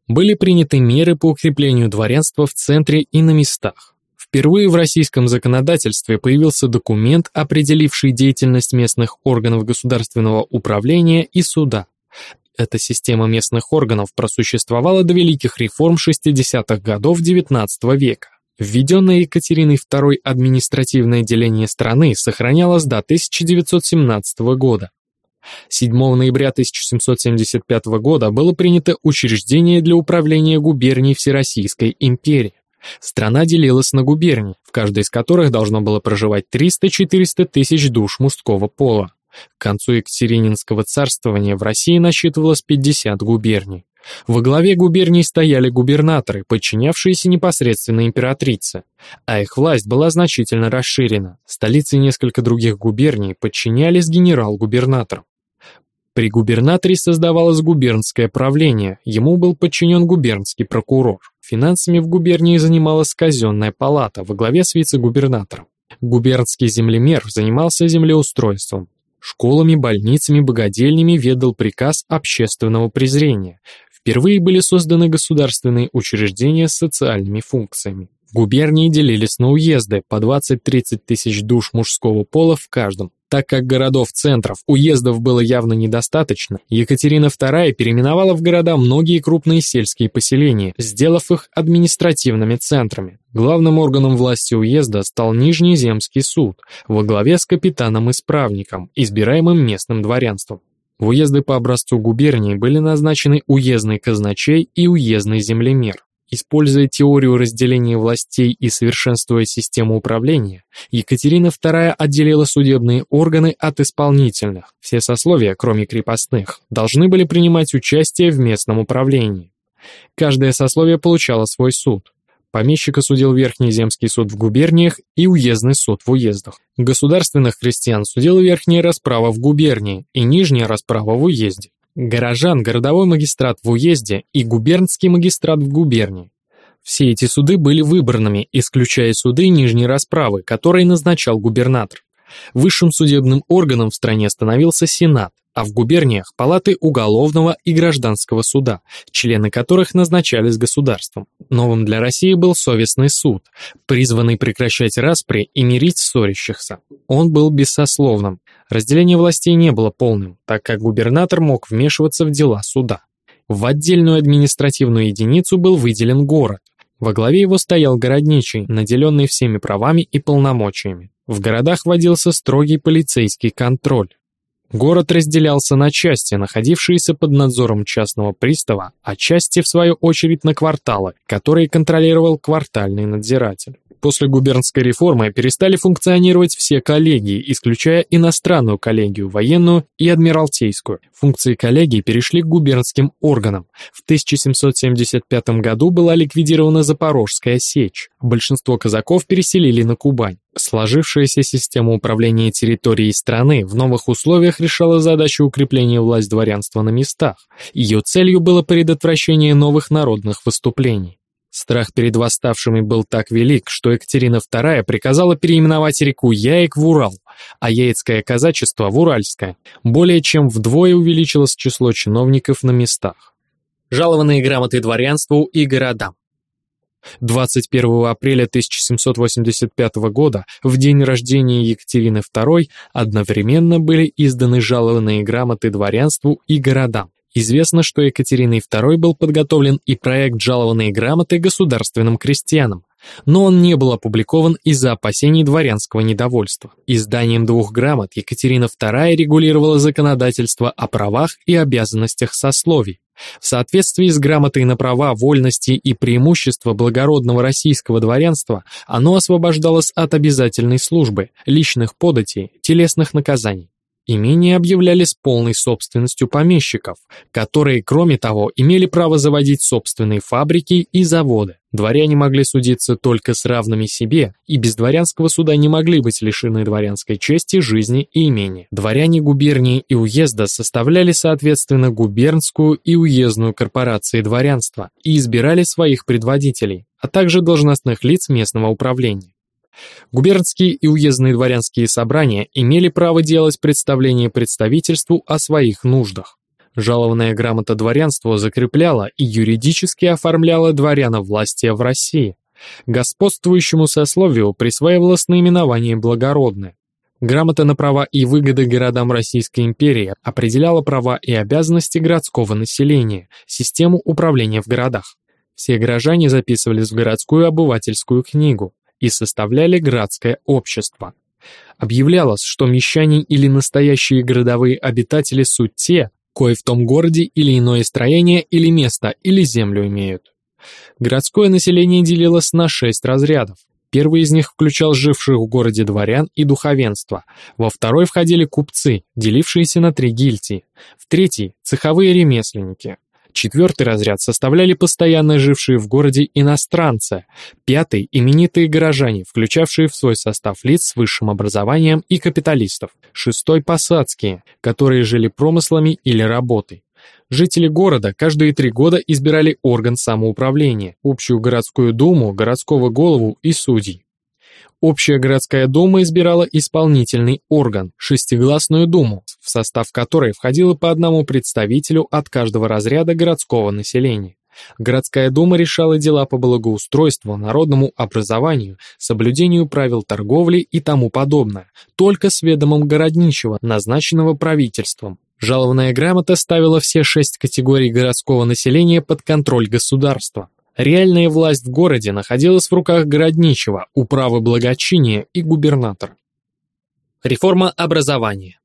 Были приняты меры по укреплению дворянства в центре и на местах. Впервые в российском законодательстве появился документ, определивший деятельность местных органов государственного управления и суда. Эта система местных органов просуществовала до великих реформ 60-х годов XIX века. Введенное Екатериной II административное деление страны сохранялось до 1917 года. 7 ноября 1775 года было принято учреждение для управления губернией Всероссийской империи. Страна делилась на губернии, в каждой из которых должно было проживать 300-400 тысяч душ мужского пола. К концу Екатерининского царствования в России насчитывалось 50 губерний. Во главе губерний стояли губернаторы, подчинявшиеся непосредственно императрице, а их власть была значительно расширена. Столицы несколько других губерний подчинялись генерал-губернаторам. При губернаторе создавалось губернское правление, ему был подчинен губернский прокурор. Финансами в губернии занималась казенная палата во главе с вице-губернатором. Губернский землемер занимался землеустройством. Школами, больницами, богадельнями ведал приказ общественного презрения. Впервые были созданы государственные учреждения с социальными функциями. Губернии делились на уезды по 20-30 тысяч душ мужского пола в каждом. Так как городов-центров, уездов было явно недостаточно, Екатерина II переименовала в города многие крупные сельские поселения, сделав их административными центрами. Главным органом власти уезда стал Нижний земский суд, во главе с капитаном-исправником, избираемым местным дворянством. В уезды по образцу губернии были назначены уездный казначей и уездный землемер. Используя теорию разделения властей и совершенствуя систему управления, Екатерина II отделила судебные органы от исполнительных. Все сословия, кроме крепостных, должны были принимать участие в местном управлении. Каждое сословие получало свой суд. Помещика судил Верхний земский суд в губерниях и уездный суд в уездах. Государственных крестьян судила Верхняя расправа в губернии и Нижняя расправа в уезде горожан городовой магистрат в уезде и губернский магистрат в губернии. Все эти суды были выборными, исключая суды нижней расправы, которые назначал губернатор. Высшим судебным органом в стране становился Сенат, а в губерниях – палаты уголовного и гражданского суда, члены которых назначались государством. Новым для России был совестный суд, призванный прекращать распри и мирить ссорящихся. Он был бессословным. Разделение властей не было полным, так как губернатор мог вмешиваться в дела суда. В отдельную административную единицу был выделен город. Во главе его стоял городничий, наделенный всеми правами и полномочиями. В городах вводился строгий полицейский контроль. Город разделялся на части, находившиеся под надзором частного пристава, а части, в свою очередь, на кварталы, которые контролировал квартальный надзиратель. После губернской реформы перестали функционировать все коллегии, исключая иностранную коллегию, военную и адмиралтейскую. Функции коллегии перешли к губернским органам. В 1775 году была ликвидирована Запорожская сечь. Большинство казаков переселили на Кубань. Сложившаяся система управления территорией страны в новых условиях решала задачу укрепления власть дворянства на местах. Ее целью было предотвращение новых народных выступлений. Страх перед восставшими был так велик, что Екатерина II приказала переименовать реку Яек в Урал, а Яицкое казачество в Уральское. Более чем вдвое увеличилось число чиновников на местах. Жалованные грамоты дворянству и городам. 21 апреля 1785 года, в день рождения Екатерины II, одновременно были изданы жалованные грамоты дворянству и городам. Известно, что Екатериной II был подготовлен и проект жалованной грамоты государственным крестьянам, но он не был опубликован из-за опасений дворянского недовольства. Изданием двух грамот Екатерина II регулировала законодательство о правах и обязанностях сословий. В соответствии с грамотой на права, вольности и преимущества благородного российского дворянства, оно освобождалось от обязательной службы, личных податей, телесных наказаний. Имения объявлялись полной собственностью помещиков, которые, кроме того, имели право заводить собственные фабрики и заводы. Дворяне могли судиться только с равными себе, и без дворянского суда не могли быть лишены дворянской чести, жизни и имения. Дворяне губернии и уезда составляли, соответственно, губернскую и уездную корпорации дворянства и избирали своих предводителей, а также должностных лиц местного управления. Губернские и уездные дворянские собрания имели право делать представление представительству о своих нуждах. Жалованная грамота дворянству закрепляла и юридически оформляла дворяна власти в России. Господствующему сословию присваивалось наименование «благородное». Грамота на права и выгоды городам Российской империи определяла права и обязанности городского населения, систему управления в городах. Все горожане записывались в городскую обывательскую книгу, и составляли градское общество. Объявлялось, что мещане или настоящие городовые обитатели суть те, кои в том городе или иное строение или место или землю имеют. Городское население делилось на шесть разрядов. Первый из них включал живших в городе дворян и духовенство, во второй входили купцы, делившиеся на три гильдии, в третий – цеховые ремесленники, Четвертый разряд составляли постоянно жившие в городе иностранцы. Пятый – именитые горожане, включавшие в свой состав лиц с высшим образованием и капиталистов. Шестой – посадские, которые жили промыслами или работой. Жители города каждые три года избирали орган самоуправления, общую городскую думу, городского голову и судей. Общая городская дума избирала исполнительный орган – шестигласную думу, в состав которой входило по одному представителю от каждого разряда городского населения. Городская дума решала дела по благоустройству, народному образованию, соблюдению правил торговли и тому подобное, только с ведомым городничего, назначенного правительством. Жалованная грамота ставила все шесть категорий городского населения под контроль государства. Реальная власть в городе находилась в руках городничего, управы благочиния и губернатора. Реформа образования.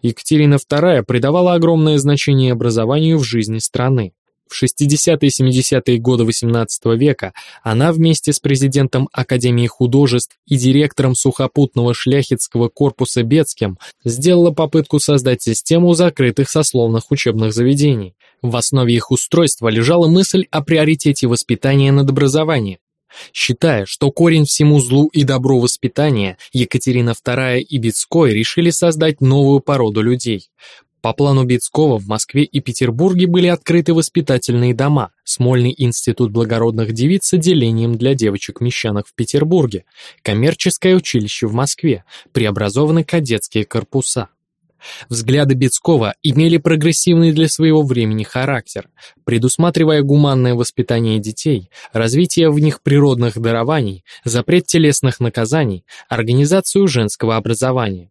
Екатерина II придавала огромное значение образованию в жизни страны. В 60-е и 70-е годы XVIII века она вместе с президентом Академии художеств и директором сухопутного шляхетского корпуса Бецким сделала попытку создать систему закрытых сословных учебных заведений. В основе их устройства лежала мысль о приоритете воспитания над образованием. Считая, что корень всему злу и добру воспитания, Екатерина II и Бецкой решили создать новую породу людей. По плану Бицкого в Москве и Петербурге были открыты воспитательные дома, Смольный институт благородных девиц с отделением для девочек-мещанок в Петербурге, коммерческое училище в Москве, преобразованы кадетские корпуса. Взгляды Бецкова имели прогрессивный для своего времени характер, предусматривая гуманное воспитание детей, развитие в них природных дарований, запрет телесных наказаний, организацию женского образования.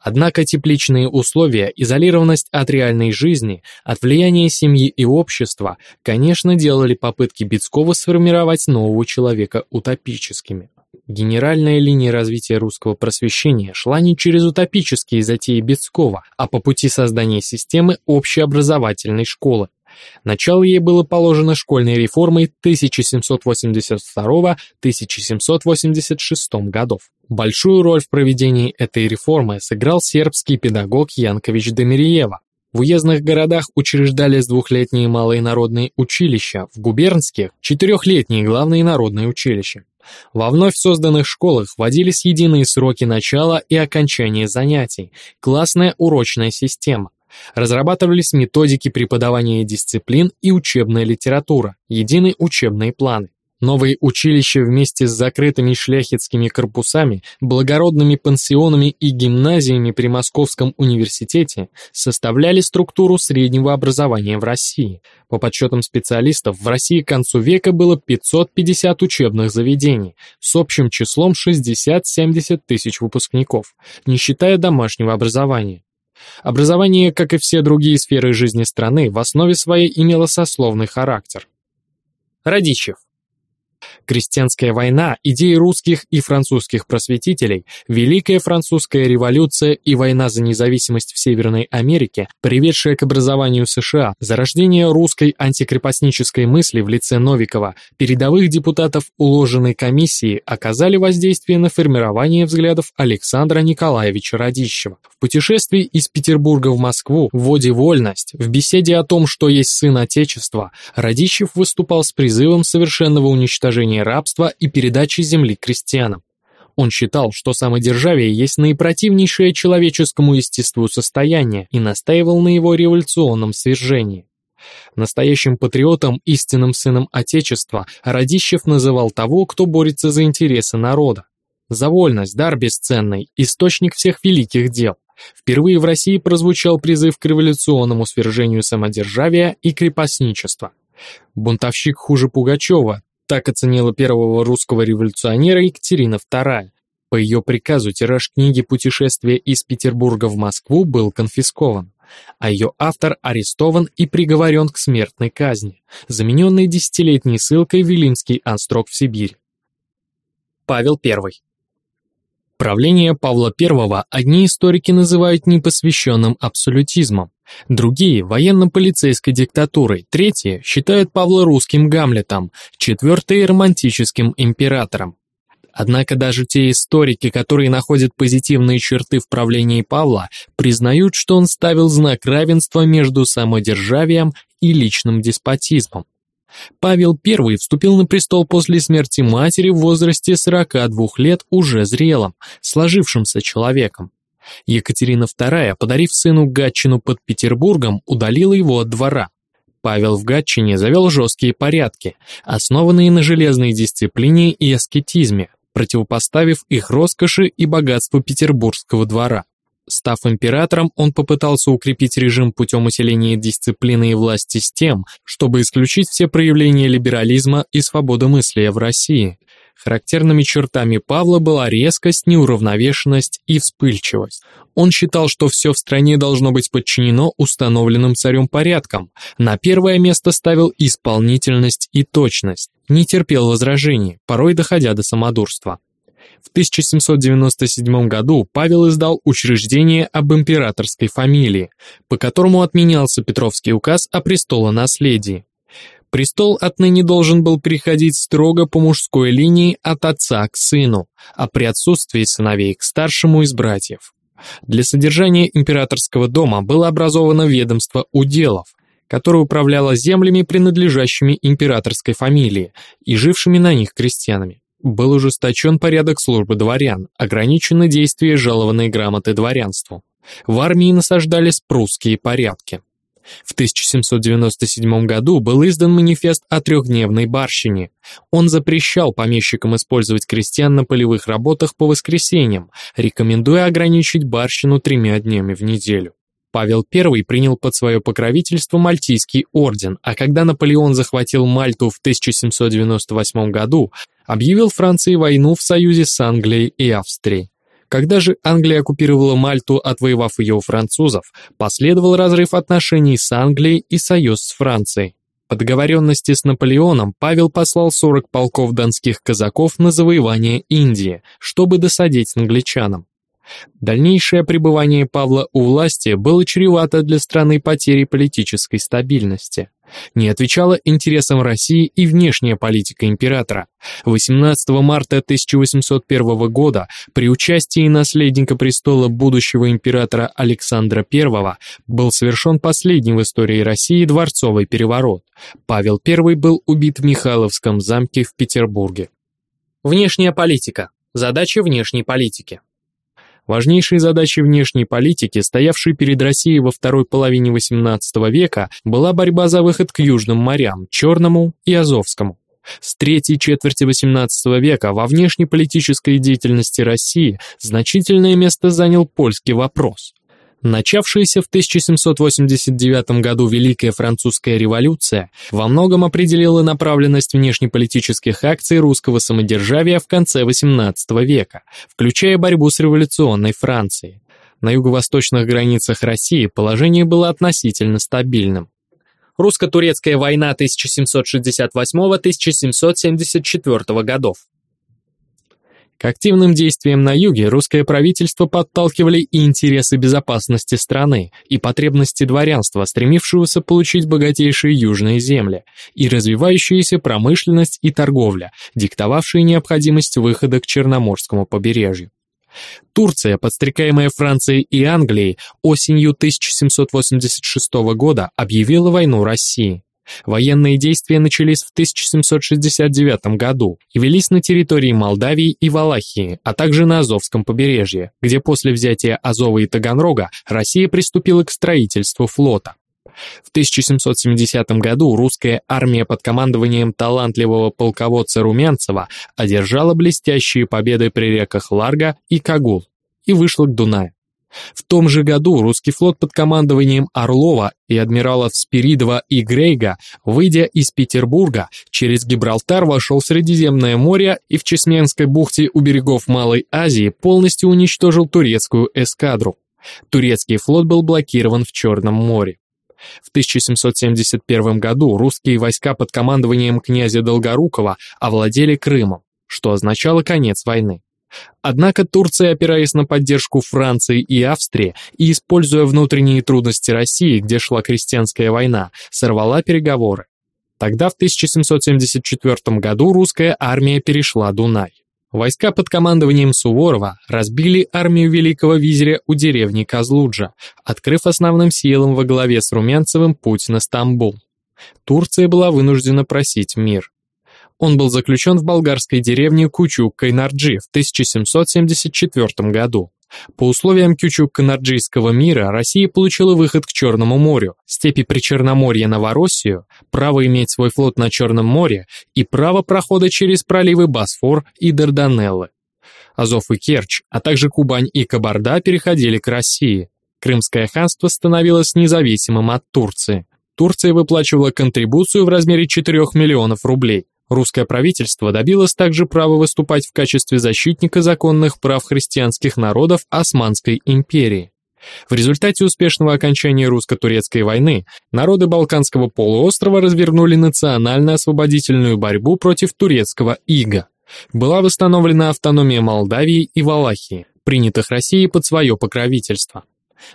Однако тепличные условия, изолированность от реальной жизни, от влияния семьи и общества, конечно, делали попытки Бецкова сформировать нового человека утопическими. Генеральная линия развития русского просвещения шла не через утопические затеи Бецкова, а по пути создания системы общеобразовательной школы. Начало ей было положено школьной реформой 1782-1786 годов. Большую роль в проведении этой реформы сыграл сербский педагог Янкович Демириева. В уездных городах учреждались двухлетние малые народные училища, в губернских – четырехлетние главные народные училища. Во вновь созданных школах вводились единые сроки начала и окончания занятий, классная урочная система. Разрабатывались методики преподавания дисциплин и учебная литература, единые учебные планы. Новые училища вместе с закрытыми шляхетскими корпусами, благородными пансионами и гимназиями при Московском университете составляли структуру среднего образования в России. По подсчетам специалистов, в России к концу века было 550 учебных заведений с общим числом 60-70 тысяч выпускников, не считая домашнего образования. Образование, как и все другие сферы жизни страны, в основе своей имело сословный характер. Радищев Крестьянская война, идеи русских и французских просветителей, Великая французская революция и война за независимость в Северной Америке, приведшая к образованию США, зарождение русской антикрепостнической мысли в лице Новикова, передовых депутатов уложенной комиссии оказали воздействие на формирование взглядов Александра Николаевича Радищева. В путешествии из Петербурга в Москву, в воде «Вольность», в беседе о том, что есть сын Отечества, Радищев выступал с призывом совершенного уничтожения рабства и передачи земли крестьянам. Он считал, что самодержавие есть наипротивнейшее человеческому естеству состояние и настаивал на его революционном свержении. Настоящим патриотом, истинным сыном Отечества, Радищев называл того, кто борется за интересы народа. За вольность, дар бесценный, источник всех великих дел. Впервые в России прозвучал призыв к революционному свержению самодержавия и крепостничества. Бунтовщик хуже Пугачева, так оценила первого русского революционера Екатерина II. По ее приказу тираж книги «Путешествие из Петербурга в Москву» был конфискован, а ее автор арестован и приговорен к смертной казни, замененной десятилетней ссылкой в Вилимский Анстрог в Сибирь. Павел I Правление Павла I одни историки называют непосвященным абсолютизмом, другие – военно-полицейской диктатурой, третьи считают Павла русским Гамлетом, четвертые – романтическим императором. Однако даже те историки, которые находят позитивные черты в правлении Павла, признают, что он ставил знак равенства между самодержавием и личным деспотизмом. Павел I вступил на престол после смерти матери в возрасте 42 лет уже зрелым, сложившимся человеком. Екатерина II, подарив сыну Гатчину под Петербургом, удалила его от двора. Павел в Гатчине завел жесткие порядки, основанные на железной дисциплине и аскетизме, противопоставив их роскоши и богатству петербургского двора. Став императором, он попытался укрепить режим путем усиления дисциплины и власти с тем, чтобы исключить все проявления либерализма и свободомыслия в России. Характерными чертами Павла была резкость, неуравновешенность и вспыльчивость. Он считал, что все в стране должно быть подчинено установленным царем порядкам. На первое место ставил исполнительность и точность. Не терпел возражений, порой доходя до самодурства. В 1797 году Павел издал учреждение об императорской фамилии, по которому отменялся Петровский указ о престолонаследии. Престол отныне должен был переходить строго по мужской линии от отца к сыну, а при отсутствии сыновей к старшему из братьев. Для содержания императорского дома было образовано ведомство уделов, которое управляло землями, принадлежащими императорской фамилии и жившими на них крестьянами. Был ужесточен порядок службы дворян, ограничены действия жалованной грамоты дворянству. В армии насаждались прусские порядки. В 1797 году был издан манифест о трехдневной барщине. Он запрещал помещикам использовать крестьян на полевых работах по воскресеньям, рекомендуя ограничить барщину тремя днями в неделю. Павел I принял под свое покровительство Мальтийский орден, а когда Наполеон захватил Мальту в 1798 году, объявил Франции войну в союзе с Англией и Австрией. Когда же Англия оккупировала Мальту, отвоевав ее у французов, последовал разрыв отношений с Англией и союз с Францией. По договоренности с Наполеоном Павел послал 40 полков донских казаков на завоевание Индии, чтобы досадить англичанам. Дальнейшее пребывание Павла у власти было чревато для страны потерей политической стабильности. Не отвечала интересам России и внешняя политика императора. 18 марта 1801 года при участии наследника престола будущего императора Александра I был совершен последний в истории России дворцовый переворот. Павел I был убит в Михайловском замке в Петербурге. Внешняя политика. Задачи внешней политики. Важнейшей задачей внешней политики, стоявшей перед Россией во второй половине XVIII века, была борьба за выход к южным морям, Черному и Азовскому. С третьей четверти XVIII века во внешнеполитической деятельности России значительное место занял польский вопрос. Начавшаяся в 1789 году Великая Французская революция во многом определила направленность внешнеполитических акций русского самодержавия в конце XVIII века, включая борьбу с революционной Францией. На юго-восточных границах России положение было относительно стабильным. Русско-турецкая война 1768-1774 годов. К активным действиям на юге русское правительство подталкивали и интересы безопасности страны, и потребности дворянства, стремившегося получить богатейшие южные земли, и развивающаяся промышленность и торговля, диктовавшие необходимость выхода к Черноморскому побережью. Турция, подстрекаемая Францией и Англией, осенью 1786 года объявила войну России. Военные действия начались в 1769 году и велись на территории Молдавии и Валахии, а также на Азовском побережье, где после взятия Азова и Таганрога Россия приступила к строительству флота. В 1770 году русская армия под командованием талантливого полководца Румянцева одержала блестящие победы при реках Ларго и Кагул и вышла к Дунаю. В том же году русский флот под командованием Орлова и адмиралов Спиридова и Грейга, выйдя из Петербурга, через Гибралтар вошел в Средиземное море и в Чесменской бухте у берегов Малой Азии полностью уничтожил турецкую эскадру. Турецкий флот был блокирован в Черном море. В 1771 году русские войска под командованием князя Долгорукова овладели Крымом, что означало конец войны. Однако Турция, опираясь на поддержку Франции и Австрии и используя внутренние трудности России, где шла крестьянская война, сорвала переговоры. Тогда в 1774 году русская армия перешла Дунай. Войска под командованием Суворова разбили армию великого визиря у деревни Козлуджа, открыв основным силам во главе с Румянцевым путь на Стамбул. Турция была вынуждена просить мир. Он был заключен в болгарской деревне Кучук-Кайнарджи в 1774 году. По условиям Кючук-Канарджийского мира Россия получила выход к Черному морю, степи Причерноморья Новороссию, право иметь свой флот на Черном море и право прохода через проливы Босфор и Дарданеллы. Азов и Керчь, а также Кубань и Кабарда переходили к России. Крымское ханство становилось независимым от Турции. Турция выплачивала контрибуцию в размере 4 миллионов рублей. Русское правительство добилось также права выступать в качестве защитника законных прав христианских народов Османской империи. В результате успешного окончания русско-турецкой войны народы Балканского полуострова развернули национально-освободительную борьбу против турецкого ига. Была восстановлена автономия Молдавии и Валахии, принятых Россией под свое покровительство.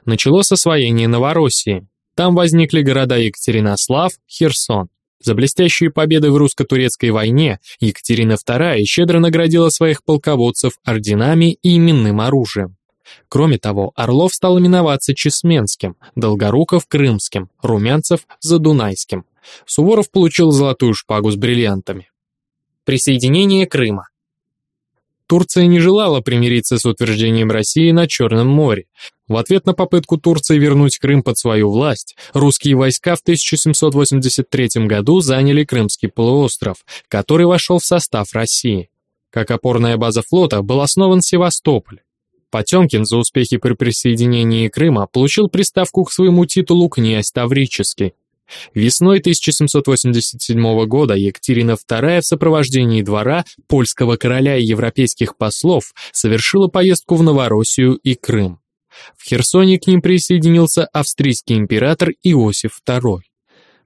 Началось освоение Новороссии. Там возникли города Екатеринослав, Херсон. За блестящие победы в русско-турецкой войне Екатерина II щедро наградила своих полководцев орденами и именным оружием. Кроме того, Орлов стал именоваться Чесменским, Долгоруков – Крымским, Румянцев – Задунайским. Суворов получил золотую шпагу с бриллиантами. Присоединение Крыма. Турция не желала примириться с утверждением России на Черном море. В ответ на попытку Турции вернуть Крым под свою власть, русские войска в 1783 году заняли Крымский полуостров, который вошел в состав России. Как опорная база флота был основан Севастополь. Потемкин за успехи при присоединении Крыма получил приставку к своему титулу «князь Таврический». Весной 1787 года Екатерина II в сопровождении двора, польского короля и европейских послов совершила поездку в Новороссию и Крым. В Херсоне к ним присоединился австрийский император Иосиф II.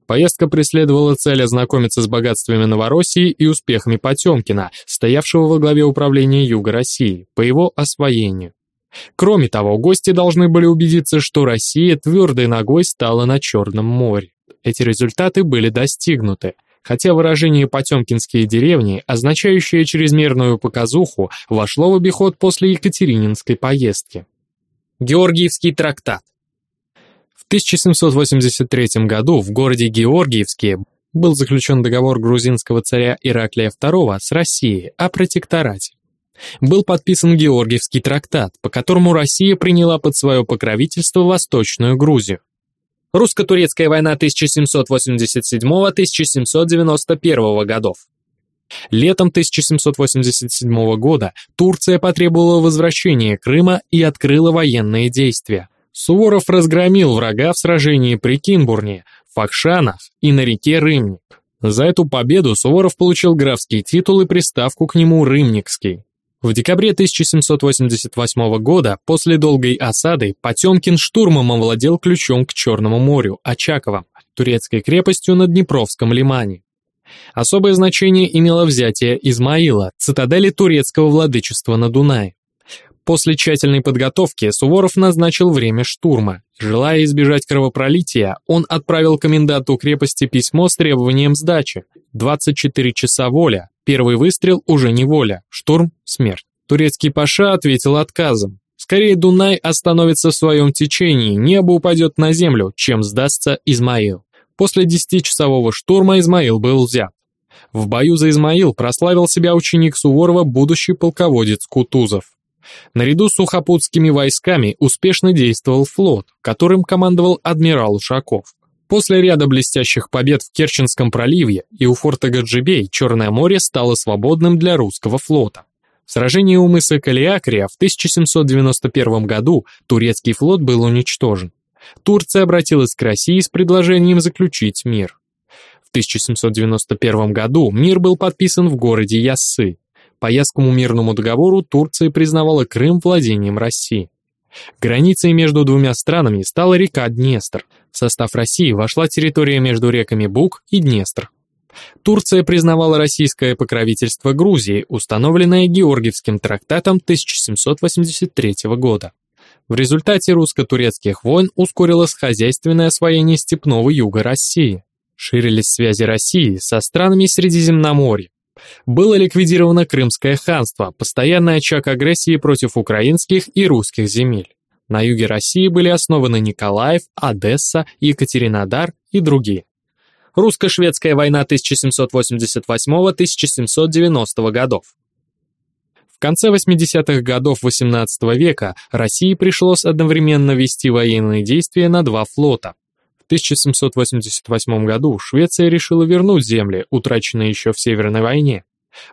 Поездка преследовала цель ознакомиться с богатствами Новороссии и успехами Потемкина, стоявшего во главе управления Юга России, по его освоению. Кроме того, гости должны были убедиться, что Россия твердой ногой стала на Черном море эти результаты были достигнуты, хотя выражение «потемкинские деревни», означающее чрезмерную показуху, вошло в обиход после Екатерининской поездки. Георгиевский трактат В 1783 году в городе Георгиевске был заключен договор грузинского царя Ираклия II с Россией о протекторате. Был подписан Георгиевский трактат, по которому Россия приняла под свое покровительство Восточную Грузию. Русско-турецкая война 1787-1791 годов. Летом 1787 года Турция потребовала возвращения Крыма и открыла военные действия. Суворов разгромил врага в сражении при Кинбурне, Факшанах и на реке Рымник. За эту победу Суворов получил графский титул и приставку к нему Рымникский. В декабре 1788 года, после долгой осады, Потемкин штурмом овладел ключом к Черному морю, Очаковом, турецкой крепостью на Днепровском лимане. Особое значение имело взятие Измаила, цитадели турецкого владычества на Дунае. После тщательной подготовки Суворов назначил время штурма. Желая избежать кровопролития, он отправил коменданту крепости письмо с требованием сдачи. 24 часа воля, первый выстрел уже не воля, штурм – смерть. Турецкий паша ответил отказом. Скорее Дунай остановится в своем течении, небо упадет на землю, чем сдастся Измаил. После десятичасового штурма Измаил был взят. В бою за Измаил прославил себя ученик Суворова будущий полководец Кутузов. Наряду с сухопутскими войсками успешно действовал флот, которым командовал адмирал Ушаков. После ряда блестящих побед в Керченском проливе и у форта Гаджибей Черное море стало свободным для русского флота. В сражении у мыса Калиакрия в 1791 году турецкий флот был уничтожен. Турция обратилась к России с предложением заключить мир. В 1791 году мир был подписан в городе Яссы. По Ясскому мирному договору Турция признавала Крым владением России. Границей между двумя странами стала река Днестр. В состав России вошла территория между реками Буг и Днестр. Турция признавала российское покровительство Грузии, установленное Георгиевским трактатом 1783 года. В результате русско-турецких войн ускорилось хозяйственное освоение степного юга России. Ширились связи России со странами Средиземноморья. Было ликвидировано Крымское ханство, постоянный очаг агрессии против украинских и русских земель. На юге России были основаны Николаев, Одесса, Екатеринодар и другие. Русско-шведская война 1788-1790 годов. В конце 80-х годов XVIII века России пришлось одновременно вести военные действия на два флота. В 1788 году Швеция решила вернуть земли, утраченные еще в Северной войне.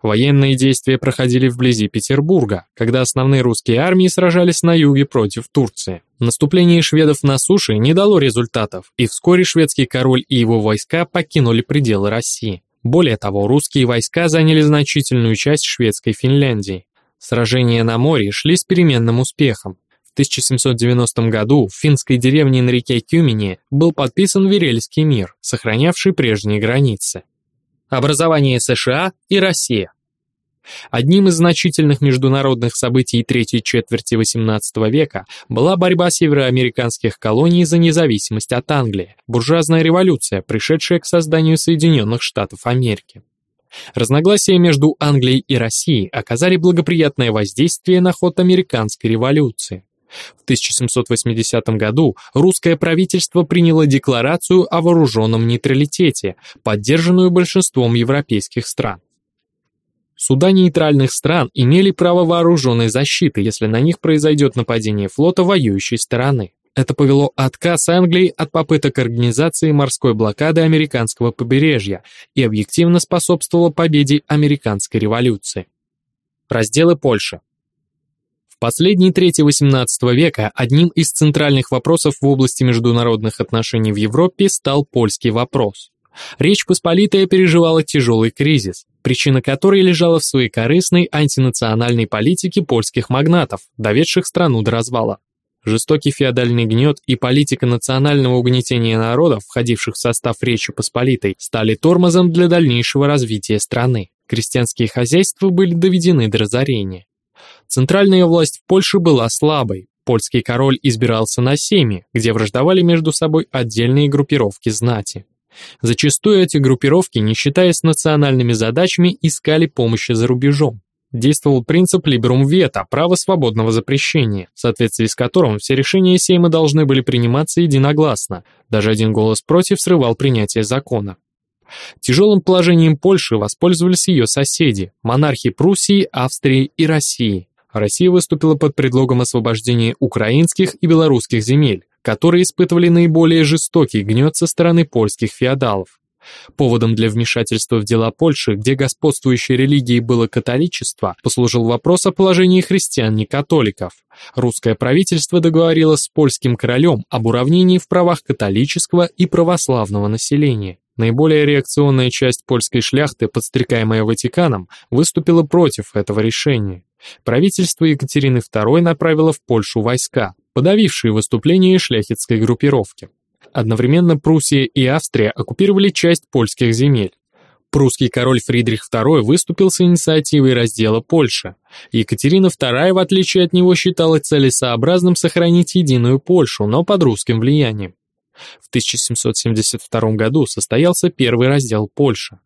Военные действия проходили вблизи Петербурга, когда основные русские армии сражались на юге против Турции. Наступление шведов на суше не дало результатов, и вскоре шведский король и его войска покинули пределы России. Более того, русские войска заняли значительную часть шведской Финляндии. Сражения на море шли с переменным успехом. В 1790 году в финской деревне на реке Кюмени был подписан Верельский мир, сохранявший прежние границы. Образование США и Россия. Одним из значительных международных событий третьей четверти XVIII века была борьба североамериканских колоний за независимость от Англии, буржуазная революция, пришедшая к созданию Соединенных Штатов Америки. Разногласия между Англией и Россией оказали благоприятное воздействие на ход американской революции. В 1780 году русское правительство приняло декларацию о вооруженном нейтралитете, поддержанную большинством европейских стран. Суда нейтральных стран имели право вооруженной защиты, если на них произойдет нападение флота воюющей стороны. Это повело отказ Англии от попыток организации морской блокады американского побережья и объективно способствовало победе американской революции. Разделы Польши. В последней трети XVIII века одним из центральных вопросов в области международных отношений в Европе стал польский вопрос. Речь Посполитая переживала тяжелый кризис, причина которой лежала в своей корыстной антинациональной политике польских магнатов, доведших страну до развала. Жестокий феодальный гнет и политика национального угнетения народов, входивших в состав Речи Посполитой, стали тормозом для дальнейшего развития страны. Крестьянские хозяйства были доведены до разорения. Центральная власть в Польше была слабой. Польский король избирался на семьи, где враждовали между собой отдельные группировки знати. Зачастую эти группировки, не считаясь национальными задачами, искали помощи за рубежом. Действовал принцип либерум вето, право свободного запрещения, в соответствии с которым все решения Сейма должны были приниматься единогласно, даже один голос против срывал принятие закона. Тяжелым положением Польши воспользовались ее соседи, монархи Пруссии, Австрии и России. Россия выступила под предлогом освобождения украинских и белорусских земель, которые испытывали наиболее жестокий гнет со стороны польских феодалов. Поводом для вмешательства в дела Польши, где господствующей религией было католичество, послужил вопрос о положении христиан-некатоликов. Русское правительство договорилось с польским королем об уравнении в правах католического и православного населения. Наиболее реакционная часть польской шляхты, подстрекаемая Ватиканом, выступила против этого решения. Правительство Екатерины II направило в Польшу войска, подавившие выступление шляхетской группировки. Одновременно Пруссия и Австрия оккупировали часть польских земель. Прусский король Фридрих II выступил с инициативой раздела Польши. Екатерина II, в отличие от него, считала целесообразным сохранить единую Польшу, но под русским влиянием. В 1772 году состоялся первый раздел Польши.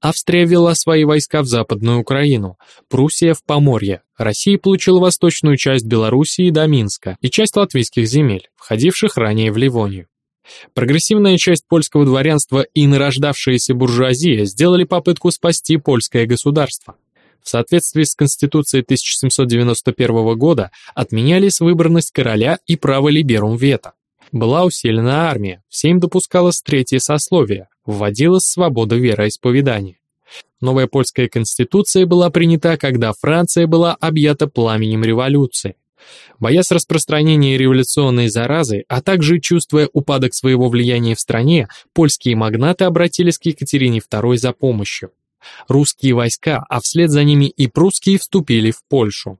Австрия вела свои войска в Западную Украину, Пруссия в Поморье, Россия получила восточную часть Белоруссии до Минска и часть латвийских земель, входивших ранее в Ливонию. Прогрессивная часть польского дворянства и нарождавшаяся буржуазия сделали попытку спасти польское государство. В соответствии с Конституцией 1791 года отменялись выборность короля и право либерум вето. Была усилена армия, всем допускалось третье сословие, вводилась свобода вероисповедания. Новая польская конституция была принята, когда Франция была объята пламенем революции. Боясь распространения революционной заразы, а также чувствуя упадок своего влияния в стране, польские магнаты обратились к Екатерине II за помощью. Русские войска, а вслед за ними и прусские вступили в Польшу.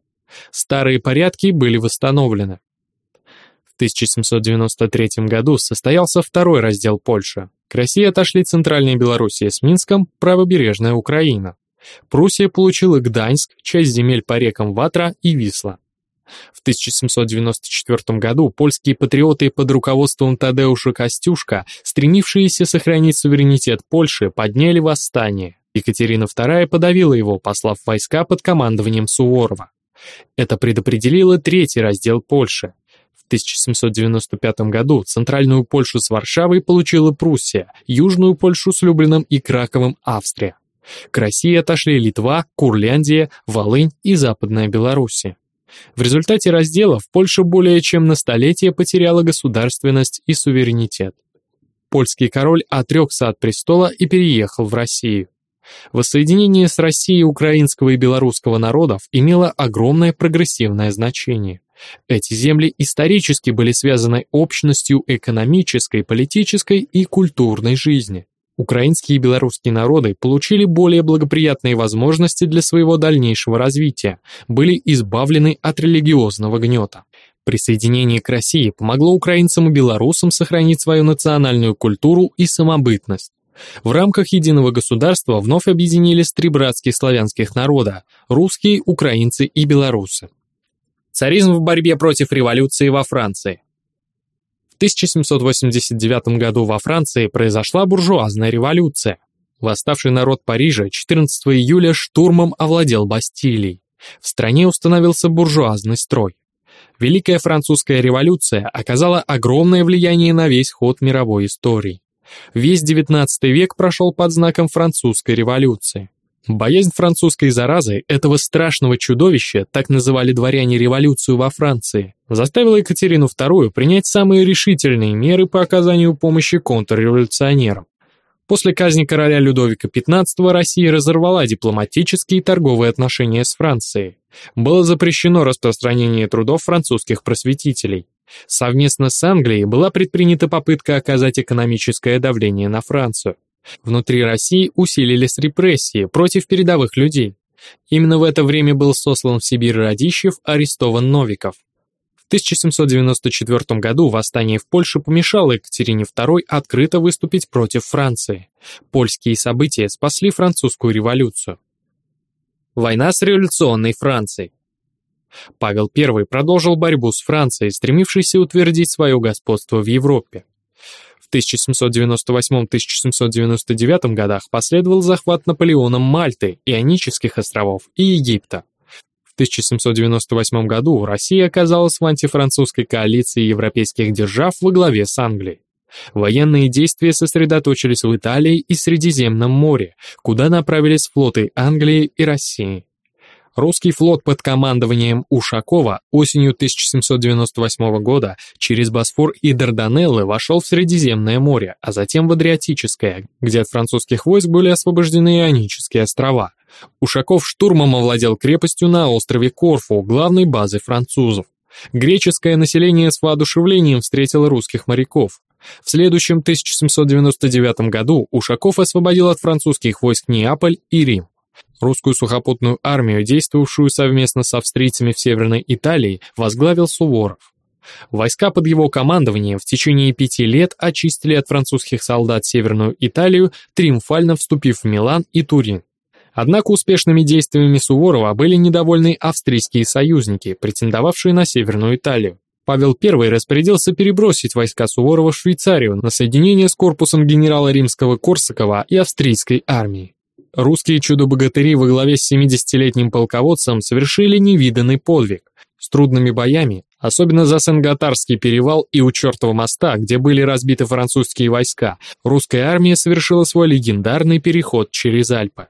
Старые порядки были восстановлены. В 1793 году состоялся второй раздел Польши. К России отошли Центральная Белоруссия с Минском, правобережная Украина. Пруссия получила Гданьск, часть земель по рекам Ватра и Висла. В 1794 году польские патриоты под руководством Тадеуша Костюшка, стремившиеся сохранить суверенитет Польши, подняли восстание. Екатерина II подавила его, послав войска под командованием Суворова. Это предопределило третий раздел Польши. В 1795 году центральную Польшу с Варшавой получила Пруссия, южную Польшу с Люблином и Краковым Австрия. К России отошли Литва, Курляндия, Волынь и Западная Белоруссия. В результате разделов Польша более чем на столетие потеряла государственность и суверенитет. Польский король отрекся от престола и переехал в Россию. Воссоединение с Россией украинского и белорусского народов имело огромное прогрессивное значение. Эти земли исторически были связаны общностью экономической, политической и культурной жизни. Украинские и белорусские народы получили более благоприятные возможности для своего дальнейшего развития, были избавлены от религиозного гнета. Присоединение к России помогло украинцам и белорусам сохранить свою национальную культуру и самобытность. В рамках единого государства вновь объединились три братских славянских народа – русские, украинцы и белорусы. Царизм в борьбе против революции во Франции. В 1789 году во Франции произошла буржуазная революция. Восставший народ Парижа 14 июля штурмом овладел Бастилией. В стране установился буржуазный строй. Великая французская революция оказала огромное влияние на весь ход мировой истории. Весь XIX век прошел под знаком французской революции. Боязнь французской заразы, этого страшного чудовища, так называли дворяне революцию во Франции, заставила Екатерину II принять самые решительные меры по оказанию помощи контрреволюционерам. После казни короля Людовика XV Россия разорвала дипломатические и торговые отношения с Францией. Было запрещено распространение трудов французских просветителей. Совместно с Англией была предпринята попытка оказать экономическое давление на Францию. Внутри России усилились репрессии против передовых людей. Именно в это время был сослан в Сибирь Радищев, арестован Новиков. В 1794 году восстание в Польше помешало Екатерине II открыто выступить против Франции. Польские события спасли французскую революцию. Война с революционной Францией. Павел I продолжил борьбу с Францией, стремившейся утвердить свое господство в Европе. В 1798-1799 годах последовал захват Наполеоном Мальты, Ионических островов и Египта. В 1798 году Россия оказалась в антифранцузской коалиции европейских держав во главе с Англией. Военные действия сосредоточились в Италии и Средиземном море, куда направились флоты Англии и России. Русский флот под командованием Ушакова осенью 1798 года через Босфор и Дарданеллы вошел в Средиземное море, а затем в Адриатическое, где от французских войск были освобождены Ионические острова. Ушаков штурмом овладел крепостью на острове Корфу, главной базой французов. Греческое население с воодушевлением встретило русских моряков. В следующем 1799 году Ушаков освободил от французских войск Неаполь и Рим. Русскую сухопутную армию, действовавшую совместно с австрийцами в Северной Италии, возглавил Суворов. Войска под его командованием в течение пяти лет очистили от французских солдат Северную Италию, триумфально вступив в Милан и Турин. Однако успешными действиями Суворова были недовольны австрийские союзники, претендовавшие на Северную Италию. Павел I распорядился перебросить войска Суворова в Швейцарию на соединение с корпусом генерала римского Корсакова и австрийской армии. Русские чудо-богатыри во главе с 70-летним полководцем совершили невиданный подвиг. С трудными боями, особенно за Сен-Гатарский перевал и у Чертова моста, где были разбиты французские войска, русская армия совершила свой легендарный переход через Альпы.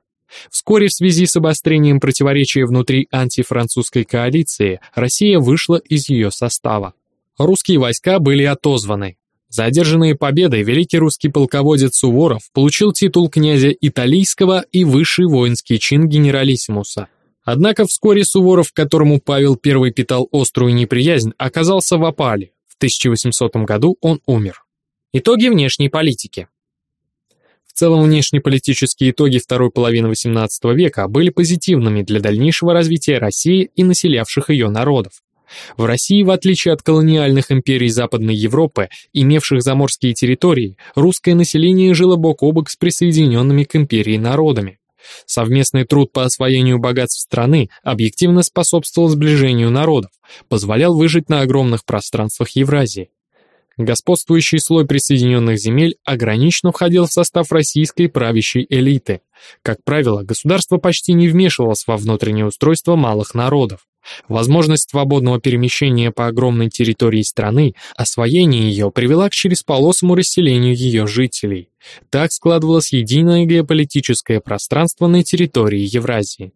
Вскоре в связи с обострением противоречия внутри антифранцузской коалиции Россия вышла из ее состава. Русские войска были отозваны. За победы великий русский полководец Суворов получил титул князя Италийского и высший воинский чин генералиссимуса. Однако вскоре Суворов, которому Павел I питал острую неприязнь, оказался в опале. В 1800 году он умер. Итоги внешней политики. В целом внешнеполитические итоги второй половины XVIII века были позитивными для дальнейшего развития России и населявших ее народов. В России, в отличие от колониальных империй Западной Европы, имевших заморские территории, русское население жило бок о бок с присоединенными к империи народами. Совместный труд по освоению богатств страны объективно способствовал сближению народов, позволял выжить на огромных пространствах Евразии. Господствующий слой присоединенных земель ограниченно входил в состав российской правящей элиты. Как правило, государство почти не вмешивалось во внутреннее устройство малых народов. Возможность свободного перемещения по огромной территории страны, освоение ее привела к чересполосому расселению ее жителей. Так складывалось единое геополитическое пространство на территории Евразии.